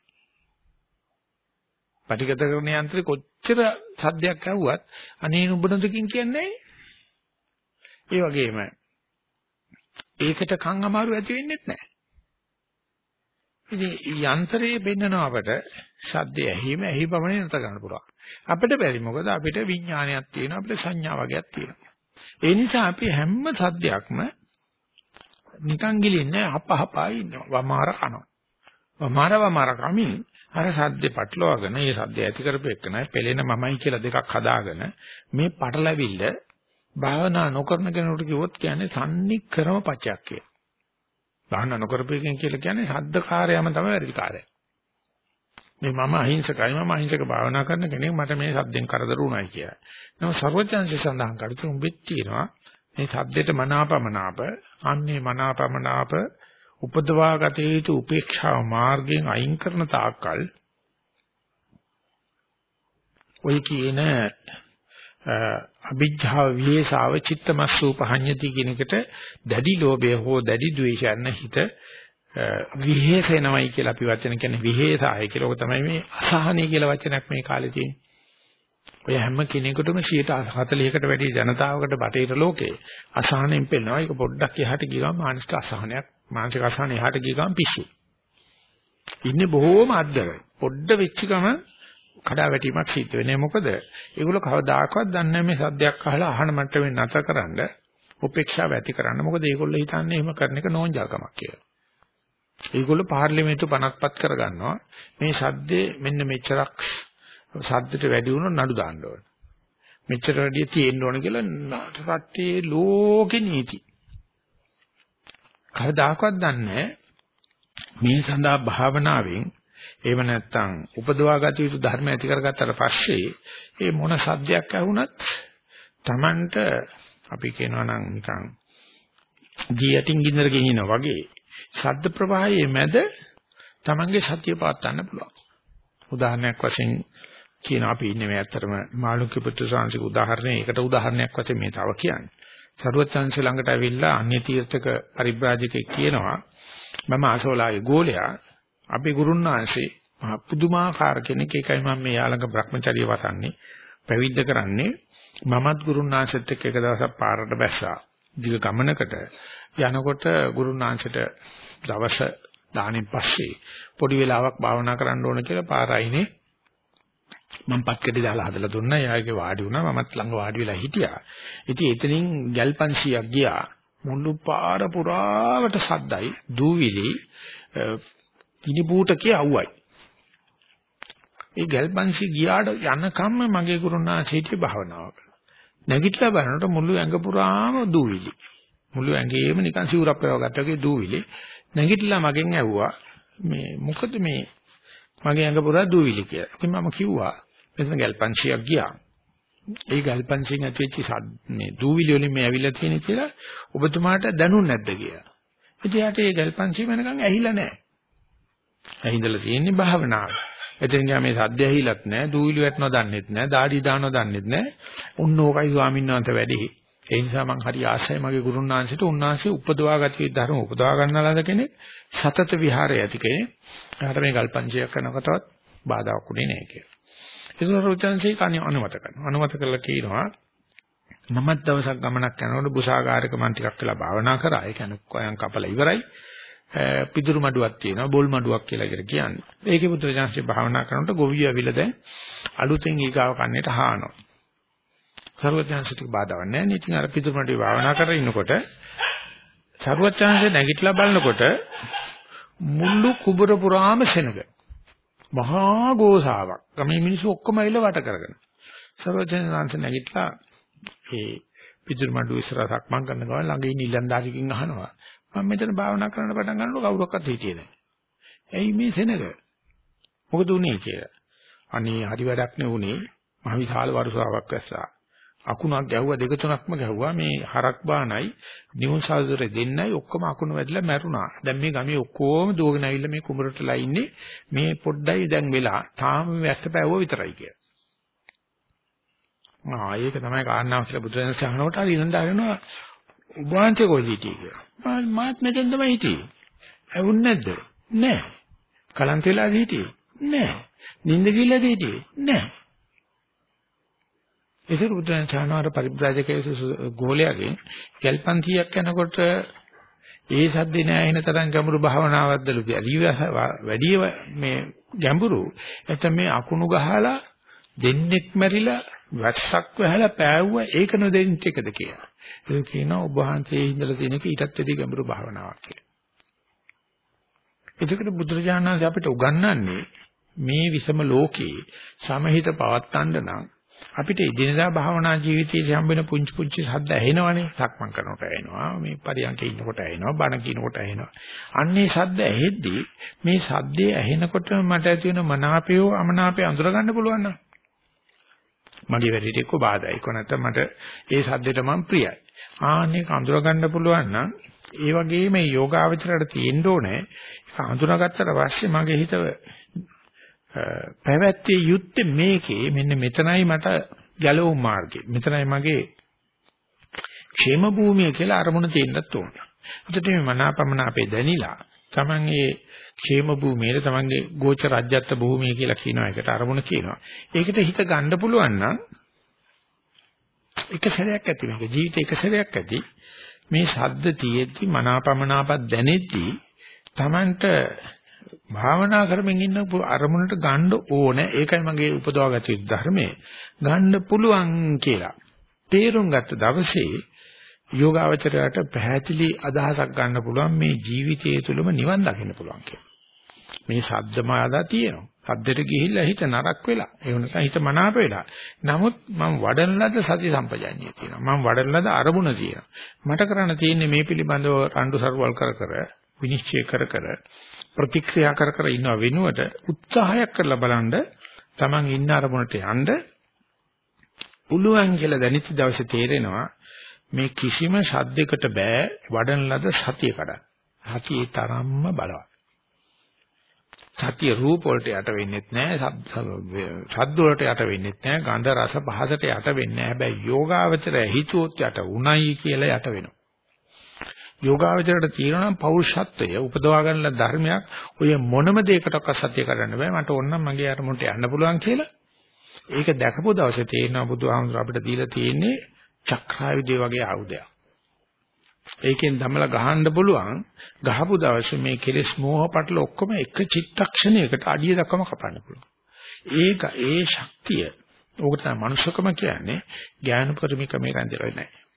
පටිගත කරන යන්ත්‍රේ කොච්චර සද්දයක් ඇහුවත් අනේ නුඹනදකින් කියන්නේ ඒ වගේම ඒකට කන් අමාරු ඇති වෙන්නේ නැහැ. ඉතින් යන්ත්‍රයේ බෙන්නන අපට ශබ්දය ඇහිම ඇහි පමණින් නතර ගන්න පුළුවන්. අපිට බැරි මොකද අපිට විඥානයක් තියෙනවා අපිට සංඥා වගේක් තියෙනවා. ඒ නිසා අපි හැම සද්දයක්ම නිකන් ගිලින්නේ අපහපා ඉන්නවා. වමාර කනවා. වමාර වමාර කමින් අර සද්දේ පටලවාගෙන ඒ සද්දය ඇති කරපෙන්නයි පෙළෙන මමයි කියලා දෙකක් හදාගෙන මේ පටලැවිල්ල භාවනා නොකරන කෙනෙකුට කිව්වොත් කියන්නේ සම්නික්‍රම පචයක් කියලා. භාවනා නොකරපේකෙන් කියලා කියන්නේ ශබ්ද කාර්යයම තමයි වැඩි කාර්යය. මේ මම අහිංසකයි මම අහිංසක භාවනා කරන කෙනෙක් මට මේ සද්දෙන් කරදර වුණයි කියලා. නමුත් ਸਰවඥාන්සේ සඳහන් කරතු උඹෙත් තියෙනවා මේ සද්දෙට මනාපමනාප අන්නේ මනාපමනාප උපදවා ගත යුතු උපේක්ෂා මාර්ගයෙන් අයින් කරන තාක්කල් ඔය කියන අභිජ්ජාව විහෙසාව චිත්තමස්සූ පහඤ්ඤති කියන එකට දැඩි ලෝභය හෝ දැඩි ද්වේෂය නැ හිත විහෙසෙනවයි කියලා අපි වචන කියන්නේ විහෙසාය කියලා. ඔක තමයි මේ අසහනය කියලා වචනයක් මේ කාලේ තියෙන්නේ. ඔය හැම කෙනෙකුටම 140කට වැඩි ජනතාවකට බටේට ලෝකේ අසහනෙන් පෙළනවා. ඒක පොඩ්ඩක් එහාට ගියම මානසික අසහනයක්, මානසික අසහන එහාට ගිය ගමන් පිස්සු. ඉන්නේ බොහෝම අද්දරයි. පොඩ්ඩ වෙච්ච ගමන් කඩා වැටීමක් සිද්ධ වෙන්නේ. මොකද ඒගොල්ලෝ කවදාකවත් දන්නේ මේ සද්දයක් අහලා අහන මට්ටමේ නැතකරන්න උපේක්ෂාව ඇති කරන්න. මොකද ඒගොල්ලෝ හිතන්නේ එහෙම කරන එක නෝන්ජල්කමක් කියලා. ඒගොල්ලෝ පාර්ලිමේන්තු 50ක්පත් කරගන්නවා. මේ සද්දේ මෙන්න මෙච්චරක් සද්දට වැඩි වුණොත් නඩු දාන්න ඕන. මෙච්චර වැඩි තියෙන්න ඕන කියලා රටේ ලෝකේ නීති. කවදාකවත් දන්නේ මේ සඳහා භාවනාවෙන් එහෙම නැත්නම් උපදවාගත යුතු ධර්ම ඇති කරගත්තට පස්සේ ඒ මොන සද්දයක් ඇහුණත් Tamanට අපි කියනවා නම් නිකන් ගියටින් ගින්නර ගෙනිනා වගේ ශබ්ද ප්‍රවාහයේ මැද Tamange සතිය පාත්තන්න පුළුවන්. උදාහරණයක් වශයෙන් කියන අපි ඉන්නේ මේ ඇත්තටම මාළුක්‍ය පුත්‍ර සාංශික උදාහරණය ඒකට උදාහරණයක් වශයෙන් මේ තව කියන්නේ. සරුවචාන්ස ළඟට ඇවිල්ලා අන්‍ය තීර්ථක පරිබ්‍රාජකෙක් කියනවා මම අසෝලාගේ ගෝලයා අපේ ගුරුන්නාංශේ මහ පුදුමාකාර කෙනෙක් ඒකයි මම මේ යාළඟ Brahmacharya වසන්නේ පැවිද්ද කරන්නේ මමත් ගුරුන්නාංශෙත් එක්ක එක දවසක් පාරට බැස්සා දිග ගමනකට යනකොට ගුරුනාංශට දවස දානින් පස්සේ පොඩි වෙලාවක් භාවනා කරන්න ඕන කියලා පාරයිනේ මම පත්කඩි දාලා හදලා දුන්නා. එයාගේ වාඩි වුණා. මමත් ළඟ වාඩි වෙලා හිටියා. ඉතින් එතනින් ගල් 500ක් ගියා. මුළු පාර පුරාවට සද්දයි, දූවිලි, කිනිපූටකේ අවුවයි. ඒ ගල් 500 ගියාට යනකම්ම මගේ ගුරුනාථ හිටියේ භාවනාව කරලා. නැගිටලා බලනකොට මුළු ඇඟ පුරාම දූවිලි. මුළු ඇඟේම නිකන් සිවුරක් පෙරවගත්තා වගේ දූවිලි. නැගිටලා මගෙන් ඇහුවා මේ මොකද මේ මගේ ඇඟ පුරා දූවිලි කියලා. ඉතින් මම කිව්වා මෙතන ගල් 500ක් ගියා. ඒ ගල් 500න් ඇතිවෙච්ච මේ දූවිලි වලින් මේ ඇවිල්ලා තියෙන කියලා ඔබතුමාට දැනුන්නේ නැද්ද කියලා. ඉතින් යාට ඒ ගල් 500 වෙනකන් ඇහිලා නැහැ. ඇහිඳලා තියෙන්නේ භාවනාව. එතෙන් ගියා මේ සද්ද ඇහිලත් නැහැ, දූවිලි වැටෙනව දන්නෙත් නැහැ, দাঁඩි දානව දන්නෙත් නැහැ. උන්න ඕකයි ස්වාමීන් වහන්සේ වැඩි. ඒ නිසා මම හරි ආශයි මගේ ගුරුනාංශයට උන්වහන්සේ උපදවා ගතිය ධර්ම උපදවා ගන්නලාද කෙනෙක් සතත විහාරය ඇති කෙනෙක්. එයාට මේ කල්පංචයක් කරනකොටවත් බාධාක් උනේ නැහැ කියලා. ඒක රුචන්සේ කණි අනුමත කරනවා. අනුමත කරලා කියනවා මමත් දවසක් ගමනක් යනකොට බුසාගාරයක මම ටිකක් වෙලා භාවනා කරා. ඒ කියන්නේ කොයන් කපලා ඉවරයි. පිදුරු මඩුවක් තියෙනවා බෝල් මඩුවක් කියලා කියලා කියන්නේ. ඒකේ පුත්‍රයන්සේ භාවනා කරනකොට ගොවිය ඇවිල්ලා දැන් අලුතෙන් ඊගාව කන්නේට හානවා. සර්වඥාන්සිට බාධාවක් නැහැ නේ. ඉතින් අර පිටුමඩේ භාවනා කරගෙන ඉන්නකොට සර්වඥාන්සේ නැගිටලා බලනකොට මුළු කුබර පුරාම සෙනග. මහා ගෝසාවක්. ගමේ මිනිස්සු ඔක්කොම ඇවිල්ලා වට කරගෙන. සර්වඥාන්සේ නැගිටලා ඒ පිටුමඩු ඉස්සරහ සක්මන් කරන ගමන් ළඟ ඉන්න ඉලන්දාරිකින් අහනවා. මම මෙතන භාවනා කරන්න පටන් ගන්නකොට කවුරක්වත් හිටියේ නැහැ. ඇයි මේ සෙනග? මොකද උනේ කියලා. අනේ හරි වැඩක් නේ උනේ. මහ විශාල වරුසාවක් වැස්සා. අකුණක් ගැහුවා දෙක තුනක්ම ගැහුවා මේ හරක් බානයි නියුන් සාදුරේ දෙන්නයි ඔක්කොම අකුණ වැදිලා මැරුණා. දැන් මේ ගමේ ඔක්කොම දුවගෙන ඇවිල්ලා මේ කුඹරටලා ඉන්නේ මේ පොඩ්ඩයි දැන් වෙලා තාම වැස්ස පැවුව විතරයි කියලා. ආ ඒක තමයි කාරණාව කියලා බුදුරජාණන් සහනකොට හරි ඉඳන් දාගෙනවා උභාන්තේ කොහෙද හිටියේ කියලා. මාත් මෙතෙන් තමයි හිටියේ. ඇවුන්නේ නැද්ද? නෑ. කලන්ත වෙලාද හිටියේ? නෑ. නිින්ද ගිල්ලද හිටියේ? නෑ. ඒසර බුදුන් චානවර පරිබ්‍රාජකයේ ගෝලයාගෙන් කල්පන් 100ක් යනකොට ඒ සද්දේ නෑ එන තරම් ගැඹුරු භාවනාවක්දලු වැඩි මේ ගැඹුරු නැත්නම් මේ අකුණු ගහලා දෙන්නෙක් මැරිලා වැස්සක් වැහලා පෑවුවා ඒක නොදෙන්නෙක් එකද කියලා. ඒක කියනවා ඔබ වහන්සේ ඉඳලා තියෙනක ඊටත් වැඩි ගැඹුරු භාවනාවක් කියලා. එතකොට බුදුරජාණන් අපිට උගන්වන්නේ මේ විසම ලෝකේ සමහිත පවත්තන්න නම් අපිට ඉදිනදා භාවනා ජීවිතයේ හම්බෙන පුංචි පුංචි ශබ්ද ඇහෙනවනේ. සක්මන් කරනකොට ඇහෙනවා, මේ පරියන්කේ ඉන්නකොට ඇහෙනවා, බණ කියනකොට ඇහෙනවා. අන්නේ ශබ්ද ඇහෙද්දී මේ ශබ්දයේ ඇහෙනකොට මට ඇති වෙන මනාපයෝ අමනාපය අඳුර ගන්න පුළුවන් නම් මගේ වැඩේට එක්ක බාධායි. එක්ක නැත්නම් මට ඒ ශබ්දෙට මම ප්‍රියයි. ආන්නේ අඳුර ගන්න පුළුවන් නම් ඒ වගේම මේ යෝගාවචරයට තියෙන්න ඕනේ. ඒක අඳුනාගත්තට පස්සේ මගේ හිත පැවැත්විය යුත්තේ මේකේ මෙන්න මෙතනයි මට ගැලවුම් මාර්ගය. මෙතනයි මගේ ക്ഷേම භූමිය කියලා අරමුණ තියෙන්නත් ඕන. එතකොට මේ මනාපමන අපේ දැනිලා Taman ඒ ക്ഷേම භූමියේ Tamanගේ ගෝච රාජ්‍යත්ව භූමිය කියලා කියන එකට අරමුණ කියනවා. ඒකට හිත ගන්න පුළුවන් නම් එක සැරයක් ඇති මේක ජීවිතේ එක සැරයක් ඇති මේ ශබ්ද තියෙද්දි මනාපමනාපක් දැනෙද්දි Tamanට භාවනා කරමින් ඉන්න අරමුණට ගන්න ඕනේ. ඒකයි මගේ උපදවාගත යුතු ධර්මයේ. ගන්න පුළුවන් කියලා. තේරුම් ගත්ත දවසේ යෝගාවචරයට පැහැදිලි අදහසක් ගන්න පුළුවන් මේ ජීවිතයේ තුලම නිවන් දකින්න පුළුවන් කියලා. මේ ශබ්ද මාදා තියෙනවා. ශබ්දෙට ගිහිල්ලා හිත නරක් වෙලා. ඒ වෙනසයි හිත මනාප වෙලා. නමුත් මම වඩන ලද සති සම්පජාඤ්ඤය තියෙනවා. මම වඩන ලද අරමුණ තියෙනවා. මට කරන්න තියෙන්නේ මේ පිළිබඳව රණ්ඩු සරුවල් කර කර විනිශ්චය කර කර ප්‍රතික්‍රියා කර කර ඉන්නව වෙනුවට උත්සාහයක් කරලා බලන්න Taman ඉන්න අරමුණට යන්න පුළුවන් කියලා දැනෙච්ච දවසේ තේරෙනවා මේ කිසිම ශබ්දයකට බෑ වඩන ලද සතිය කඩන්න. සතියේ තරම්ම බලවත්. සතිය රූප වලට යට වෙන්නෙත් නෑ ශබ්ද වලට යට වෙන්නෙත් නෑ ගන්ධ රස පහසට යට වෙන්නේ නෑ හැබැයි යෝගාවචරය හිතුවොත් යට උණයි කියලා යට වෙනවා. යෝගාවචරයට තියෙනවා නම් පෞරුෂත්වය උපදවා ගන්න ධර්මයක් ඔය මොනම දෙයකටවත් සත්‍ය කරන්න බෑ මට ඕනනම් මගේ අරමුණට යන්න පුළුවන් කියලා ඒක දැකපු දවසේ තේරෙනවා බුදුහාමුදුර අපිට දීලා තියෙන්නේ චක්‍රායුධය වගේ ආයුධයක් ඒකෙන් දමලා ගහන්න පුළුවන් ගහපු දවසේ මේ කෙලෙස් මෝහ පටල ඔක්කොම එක චිත්තක්ෂණයකට අඩිය දක්වම කපන්න පුළුවන් ඒක ඒ ශක්තිය ඕක තමයි මනුෂ්‍යකම කියන්නේ ඥාන පරිමිකමේ රැඳෙලා නැහැ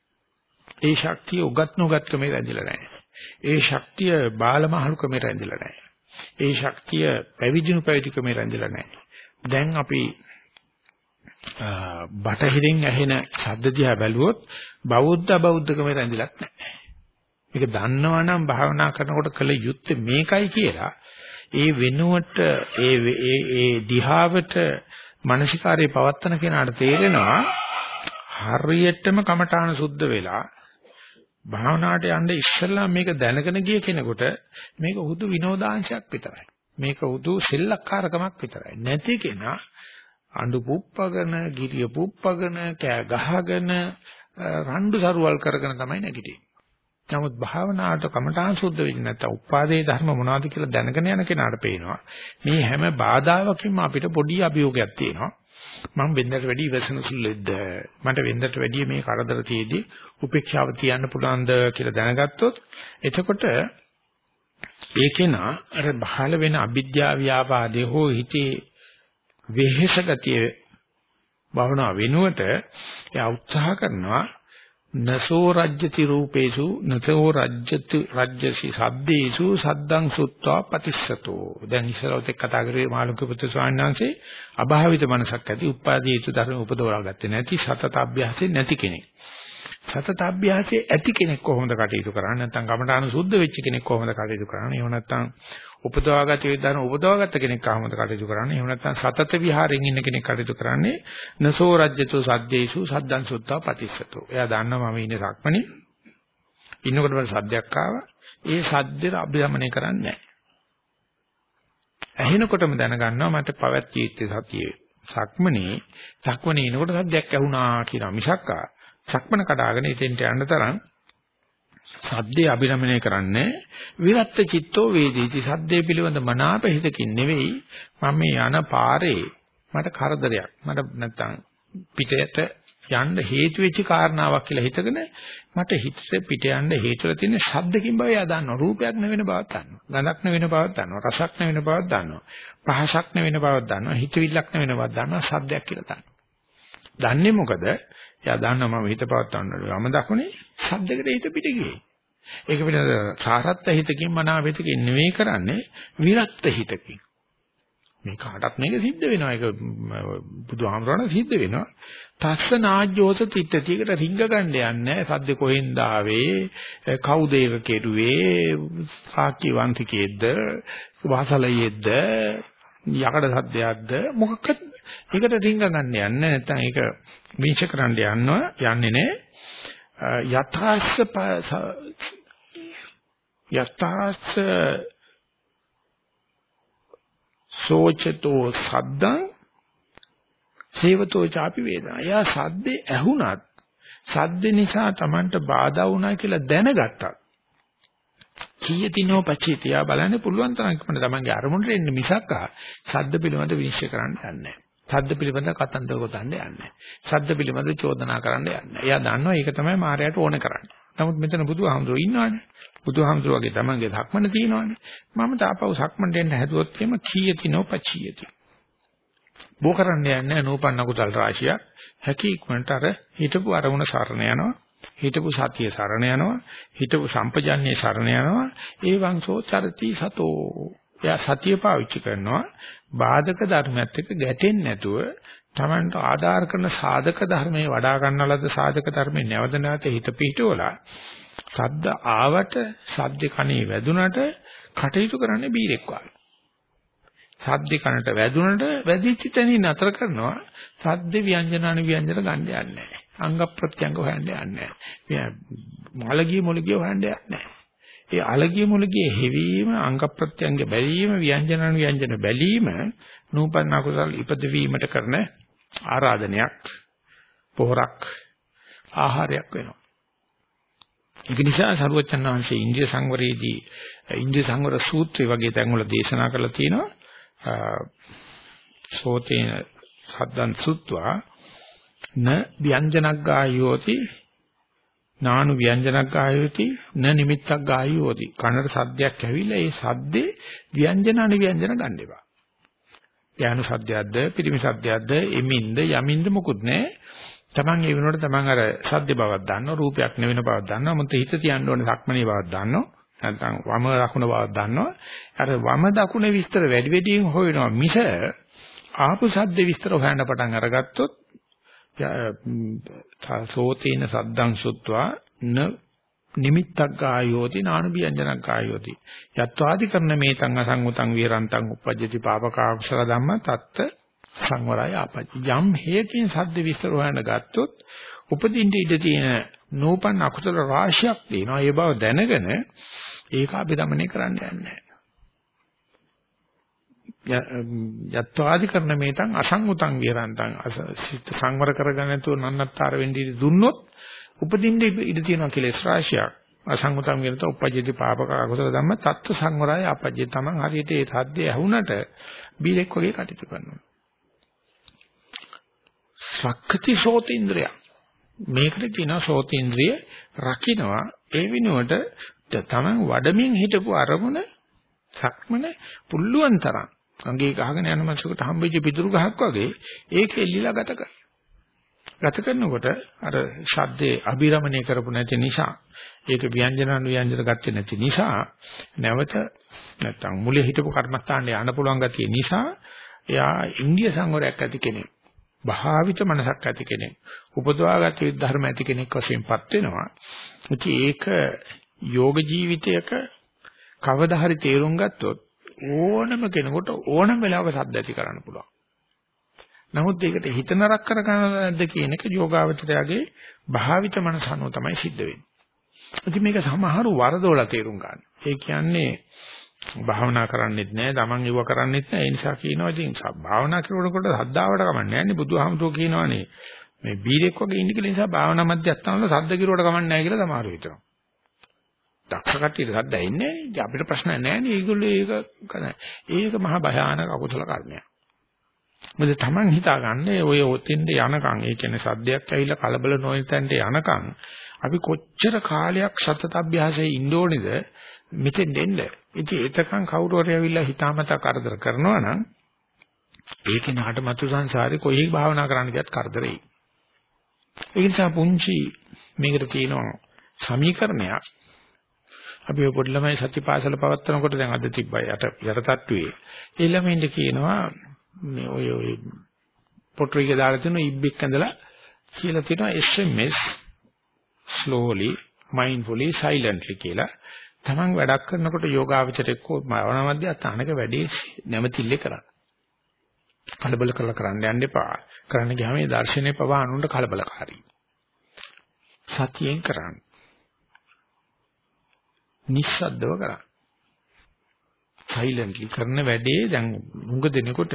ඒ ශක්තිය උගත් නුගත්කමේ රැඳිලා නැහැ. ඒ ශක්තිය බාලමහලුකමේ රැඳිලා නැහැ. ඒ ශක්තිය පැවිදිණු පැවිදිකමේ රැඳිලා නැහැ. දැන් අපි බටහිරින් ඇහෙන ශබ්ද දිහා බැලුවොත් බෞද්ධ බෞද්ධකමේ රැඳිලක් නැහැ. මේක දන්නවනම් භාවනා කරනකොට කළ යුත්තේ මේකයි කියලා ඒ වෙනුවට ඒ ඒ ඒ දිහාවට මානසිකාරයේ පවත්තන කෙනාට තේරෙනවා හරියටම කමඨාන සුද්ධ වෙලා භාවනාවට යන්න ඉස්සෙල්ලා මේක දැනගෙන ගිය කෙනෙකුට මේක හුදු විනෝදාංශයක් විතරයි. මේක හුදු සෙල්ලක්කාරකමක් විතරයි. නැති කෙනා අඬු පුප්පගෙන, ගිරිය පුප්පගෙන, කෑ ගහගෙන, රණ්ඩු සරුවල් කරගෙන තමයි නැගිටින්නේ. නමුත් භාවනාවට කමඨාන් සුද්ධ වෙන්නේ නැත්නම් උපාදේ ධර්ම මොනවද කියලා දැනගෙන යන කෙනාට පේනවා මේ හැම බාධාවකින්ම අපිට පොඩි අභියෝගයක් තියෙනවා. මම වෙන්දට වැඩි ඉවසන සුළුෙද්ද මට වෙන්දට වැඩි මේ කරදර තියේදී උපේක්ෂාව තියන්න පුළුවන්ද කියලා දැනගත්තොත් එතකොට ඒකේන අර බහල වෙන අවිද්‍යාව ව්‍යාපාදේ හෝ හිතේ වෙහෙස ගතිය භවනා වෙනුවට එයා උත්සාහ කරනවා නසෝ රජ්‍යති රූපේසු නසෝ රජ්‍යති රජ්‍යසි සද්දේසු සද්දං සුත්වා පතිස්සතෝ. දැන් ඉස්සරහට කතා කරේ මාළුක පුත්‍ර ස්වාමීන් වහන්සේ අභාවිත මනසක් ඇති උපාදී යුතු ධර්ම උපදවලා ගත්තේ නැති සතත අභ්‍යාසෙ නැති කෙනෙක්. සතත අභ්‍යාසයේ ඇති කෙනෙක් කොහොමද කටයුතු කරන්නේ? නැත්නම් කමඨාන සුද්ධ වෙච්ච කෙනෙක් කොහොමද කටයුතු කරන්නේ? එහෙම නැත්නම් උපදවාගත යුද්ධන උපදවාගත්ත කෙනෙක් කොහොමද කටයුතු කරන්නේ? එහෙම නැත්නම් සතත විහාරයෙන් ඉන්න කෙනෙක් කටයුතු කරන්නේ? නසෝ රජ්‍යතු සද්දේසු සද්දං සුත්තා පටිස්සතෝ එයා දන්නවා මම ඉන්නේ සක්මණේ. ඉන්නකොට මට සද්දයක් ආවා. ඒ සද්දේ අභිරමණය කරන්නේ නැහැ. ඇහෙනකොටම දැනගන්නවා මට පවත්ී යුත්තේ සතියේ සක්මණේ. සක්මණේ ඉනකොට සද්දයක් ඇහුණා කියලා මිසක්කා. සක්මණ කඩාගෙන ඉතින්ට යන්න තරම් සද්දේ අභිරමණය කරන්නේ විරත්ත චිත්තෝ වේදීති. සද්දේ පිළිබඳ මනාප හිතකින් නෙවෙයි මම මේ යන පාරේ මට කරදරයක්. මට නැත්තම් පිටයට යන්න හේතු වෙච්ච කාරණාවක් කියලා හිතගෙන මට හිතේ පිට යන්න හේතුව තියෙන ශබ්දකින් බව එයා දන්නවා. රූපයක් නෙවෙන බවක් දන්නවා. ගඳක් නෙවෙන බවක් දන්නවා. රසක් නෙවෙන බවක් දන්නවා. පහසක් නෙවෙන බවක් දන්නවා. හිතවිල්ලක් නෙවෙන බවක් දන්නවා. ශබ්දයක් කියලා දන්නවා. දන්නේ මොකද? එයා දන්නවා මම හිත පවත්වන්න ඕනේ. වම දකුණේ ශබ්දයකට හිත පිට ගියේ. ඒක පිළිබඳ සාරත්ත හිතකින් මනාව හිතකින් නෙවෙයි කරන්නේ විරක්ත හිතකින්. මේ කාටත් මේක සිද්ධ වෙනවා. ඒක බුදුහාමරණ සිද්ධ වෙනවා. තස්ස නාජ්ජෝස තිට්ඨතියකට රිංග ගන්න යන්නේ සද්ද කොහෙන්ද ආවේ? කවුද ඒක කෙරුවේ? සාක්‍ය වංශිකයේද? වාසලයේද? යකඩ සද්දයක්ද? මොකක්ද? ඒකට රිංග ගන්න යන්නේ නැත්නම් ඒක විනිශ්චය කරන්න යනවා යන්නේ නැහැ. යථාස්ස යථාස්ස සෝචතෝ සද්දං සේවතෝ ചാපි වේදනා. යා සද්දේ ඇහුණත් සද්ද නිසා Tamanට බාධා වුණා කියලා දැනගත්තා. කීයතිනෝ පචිතියා බලන්න පුළුවන් තරම් ඉක්මනට Tamanගේ අරමුණට එන්න මිසක් සද්ද පිළිබඳ විනිශ්චය කරන්න යන්නේ නැහැ. සද්ද පිළිබඳ කතන්දර ගොතන්න යන්නේ නැහැ. සද්ද පිළිබඳ චෝදනා කරන්න යන්නේ. එයා දන්නවා ඒක තමයි මායයට ඕන කරන්නේ. නමුත් මෙතන බුදුහාමුදුරුවෝ ඉන්නවනේ. බුදුහාමුදුරුවෝ වගේ තමන්ගේ ධක්මන තියෙනවනේ. මම තාපව සක්මන් දෙන්න හැදුවොත් එහෙම කීයති නොපචියති. බෝ කරන්න යන්නේ නූපන්න කුසල් රාශියක්. හැකි ඉක්මනට අර හිතපු අරමුණ සරණ යනවා. හිතපු සතිය සරණ යනවා. හිතපු සම්පජන්ණේ සරණ යනවා. ඒ වංශෝ චරති සතෝ. එයා සතිය පාවිච්චි කරනවා. බාධක ධර්මයත් එක්ක ගැටෙන්නේ නැතුව Tamanට ආධාර කරන සාධක ධර්මයේ වඩා ගන්නලද සාධක ධර්මයේ නැවත නැවත හිත පිහිටවලා සද්ද ආවට සද්ද කණේ වැදුනට කටයුතු කරන්නේ බීරෙක් වගේ. සද්ද කනට වැදුනට වැදිච්ච තැනින් නතර කරනවා සද්ද ව්‍යංජනාන ව්‍යංජන ගන්න යන්නේ නැහැ. අංග ප්‍රත්‍යංග හොයන්න යන්නේ නැහැ. මලගිය මොලගිය හොයන්න යන්නේ නැහැ. ඒ අලගිය මුලගිය හැවීම අංග ප්‍රත්‍යංග බැලීම ව්‍යංජනන ව්‍යංජන බැලීම නූපන්න කුසල් ඉපදවීමට කරන ආරාධනයක් පොහොරක් ආහාරයක් වෙනවා. ඒක නිසා සරුවචන් වහන්සේ ඉන්ද්‍රිය සංවරයේදී ඉන්ද්‍රිය සංවර සූත්‍රය වගේ තැන්වල දේශනා කරලා තියෙනවා සෝතේන සද්දන් සුත්වා න ව්‍යංජනක් ගායෝති නානු ව්‍යංජනක් ගායෝති න නිමිත්තක් ගායෝති කනට සද්දයක් ඇවිල්ලා ඒ සද්දේ ව්‍යංජන අනිව්‍යංජන ගන්න එපා. ඥාන සද්දයක්ද පිරිමි සද්දයක්ද එමින්ද යමින්ද මොකුත් නැහැ. Taman ඒ වෙනකොට Taman අර සද්ද බවක් දන්නවා රූපයක් නෙවෙන බවක් දන්නවා මොකද හිත තියන්න ඕනේ සක්මණේ බවක් දන්නවා. නැත්නම් වම දකුණ බවක් දන්නවා. අර වම දකුණ විස්තර වැඩි වැඩියෙන් හොයනවා මිස ආපු සද්ද විස්තර හොයන්න පටන් අරගත්තොත් සෝතේන සද්දං සුත්වා න නිමිත්තක් ගායෝති නානුභියංජනක් ගායෝති යත්වාදි කරන මේ තංග සංගතං විරන්තං උපජ්ජති පාපකාක්ෂර ධම්ම තත්ත සංවරය ආපජ්ජ යම් හේකින් සද්ද විස්තර හොයන්න ගත්තොත් උපදින්න ඉඩ තියෙන නූපන් අකුසල රාශියක් තියෙනවා. ඒ බව දැනගෙන ඒක අපි দমনය කරන්න යන්නේ. නැහැ යත්වාදි කරන මේතං අසංගතං විරන්තං සිත සංවර කරගන්න නැතුව නන්නත්තර වෙන්නේ දුන්නොත් උපදින්න ඉඩ තියෙනවා කෙලෙස් රාශියක්. අසංගතම් කියනත උපජ්ජති පාපක අකුසල ධම්ම තත්ත්ව සංවරය අපජ්ජේ තමන් හරියට ඒ සද්දේ ඇහුණට බීලෙක් වගේ කටයුතු කරනවා. සක්කති සෝතේන්ද්‍රය. මේකට කියනවා සෝතේන්ද්‍රිය රකින්නවා ඒ විනුවට තමන් වඩමින් හිටපු අරමුණ සක්මන පුල්ලුවන් තරම් අංගේ ගහගෙන යන මනසකට හම්බෙච්ච පිටුරු ගහක් වගේ ඒක එල්ලිලා ගත කරනවා. ගත කරනකොට අර ශබ්දේ අභිරමණය කරපු නැති නිසා ඒක ව්‍යංජන ව්‍යංජන ගත්තේ නැති නිසා නැවත නැත්තම් මුලේ හිටපු කර්මස්ථානයේ යන්න පුළුවන් ගතිය නිසා එයා ඉන්දිය සංවරයක් ඇති කෙනෙක්. භාවිත මනසක් ඇති කෙනෙක්. උපදවාගත යුතු ධර්ම ඇති කෙනෙක් වශයෙන්පත් වෙනවා. ඉතින් ඒක යෝග ජීවිතයක කවදා හරි තේරුම් ගත්තොත් ඕනම කෙනෙකුට ඕනම වෙලාවක සද්ද ඇති කරන්න පුළුවන්. නමුත් ඒකට හිත නරක කරගන්නද නැද්ද කියන එක යෝගාවචරයාගේ භාවිත මනස අනුව තමයි සිද්ධ වෙන්නේ. ඉතින් මේක සමහරු වරදෝලා තේරුම් ගන්න. ඒ කියන්නේ භාවනා කරන්නෙත් නැහැ, Taman ඉව කරන්නෙත් නැහැ. ඒ නිසා කියනවා ඉතින් භාවනා කරනකොට හද්දාවට කමන්නේ නැහැ නේ බුදුහාමුදුරුවෝ කියනවානේ. මේ බීරෙක් වගේ ඉන්න කියලා නිසා භාවනා මධ්‍යස්ථානවල සද්ද කිරුවට කමන්නේ නැහැ කියලා සමහරු හිතනවා. දක්ෂ කට්ටියට සද්ද එන්නේ අපිට ප්‍රශ්න නැහැ නේ. ඒගොල්ලෝ ඒක කරන්නේ. ඒක මහා භයානක අකුසල කර්මයක්. මොකද Taman හිතාගන්නේ ඔය ඔතෙන්ද යනකම් ඒ කියන්නේ සද්දයක් ඇවිල්ලා කලබල නොවන තැනට යනකම් අපි කොච්චර කාලයක් සතත අභ්‍යාසයේ ඉන්න ඕනේද මෙතෙන් දෙන්න. ඉතින් එතකන් කවුරු හරි ඇවිල්ලා හිතාමතා කරදර කරනවා නම් ඒකේ නාට මතු සංසාරේ කොහේ භාවනා කරන්න ගියත් කරදරෙයි. ඒ නිසා පුංචි මේකට තියෙනවා සමීකරණයක් අපි ඔය පොඩි ළමයි සතිපාසල පවත්වනකොට දැන් අද තිබ්බයි යට යට තට්ටුවේ. ඒ ළමයින්ට කියනවා මේ ඔය ඔය පොට්‍රික දාලා තියෙන ඉබ්බෙක් ඇඳලා කියලා තියෙනවා SMS slowly mindfully silently කියලා. Taman වැඩක් කරනකොට යෝගාවචරයක් හෝ භාවනා මධ්‍යස්ථානක වැඩේ නැමතිල්ලේ කරන්න. කලබල කරලා කරන්න යන්න එපා. කරන්න ගියාම මේ දර්ශනේ පවා අනුන්ට කලබලකාරී. සතියෙන් කරන්න. නිස්සද්දව කරන්න. සයිලන්ට්ලි කරන වැඩේ දැන් මුඟ දෙනකොට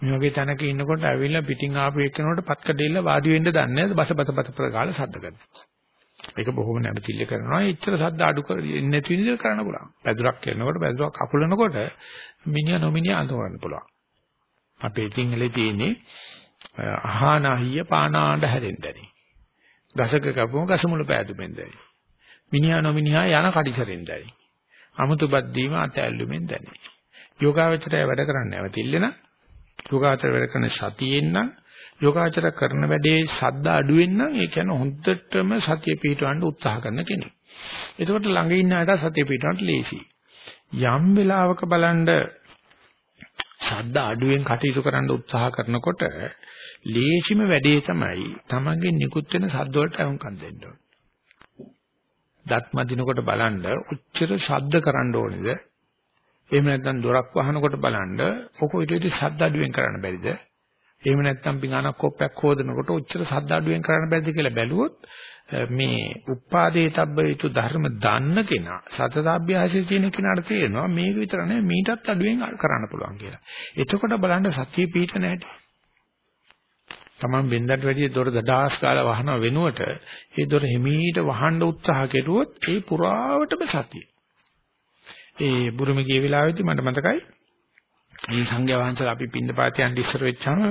මේ වගේ තැනක ඉන්නකොට ඇවිල්ලා පිටින් ආපු එක්කනකොට පත්කඩෙල්ල වාඩි වෙන්න දන්නේ නැහැ බස බස බස ප්‍රකාල සද්ද කරනවා. ඒක බොහොම නැඹතිල්ල කරනවා. එච්චර සද්ද අඩු කරන්නේ නැති විදිහට කරන්න පුළුවන්. පැදුරක් කරනකොට පැදුරක් කපුලනකොට මිනිහා නොමිනිහා අඳුරන්න පුළුවන්. අපේ සිංහලේ තියෙන්නේ අහානහිය පානාණ්ඩ හැරෙන්නදනි. ගසක කපුම ගසමුල පෑදුමෙන් දැනි. මිනිහා නොමිනිහා යන කඩිසරෙන් දැනි. අමුතුබත් දීම අතැල්ලුමෙන් දැනි. යෝගාවචරය වැඩ කරන්නේ නැවතිල්ලන යෝගාචර වැඩ කරන සතියෙන් නම් යෝගාචර කරන වැඩේ ශබ්ද අඩුවෙන් නම් ඒ කියන්නේ හොඳටම සතිය පිටවන්න උත්සාහ කරන කෙනෙක්. එතකොට ළඟ ඉන්න අයට සතිය පිටවන්න ලේසි. යම් වෙලාවක බලන්න ශබ්ද අඩුවෙන් කටයුතු කරන්න උත්සාහ කරනකොට ලේසිම වැඩේ තමයි තමන්ගේ නිකුත් වෙන ශබ්ද වලට අහුම්කම් දෙන්න ඕනේ. දත් මදිනකොට බලන්න උච්චර ශබ්ද කරන්න ඕනේද? එහෙම නැත්නම් දොරක් වහනකොට බලන්න ඔක ඊට වඩා ශබ්ද අඩුවෙන් කරන්න බැරිද? එහෙම නැත්නම් පිඟානක් කොප්පයක් හොදනකොට උච්චර ශබ්ද අඩුවෙන් කරන්න බැරිද කියලා බැලුවොත් මේ උපාදේ තබ්බේතු ධර්ම දන්න කෙනා සතතාභ්‍යාසයේ තියෙන කෙනාට තේරෙනවා මේක විතර නෙවෙයි මීටත් අඩුවෙන් කරන්න පුළුවන් කියලා. එතකොට බලන්න සතිය පිට නැහැටි. Taman බෙන්දට වැඩිය දොර දඩාස් කාලා වහන වෙනුවට ඒ දොර හිමීට වහන්න උත්සාහ කෙරුවොත් ඒ පුරාවටම සතිය. ඒ බුරුම ගිය වෙලාවෙදි මට මතකයි මේ සංඝයා වහන්සේලා අපි පින්න පාතේ යන්න ඉස්සර වෙච්චාම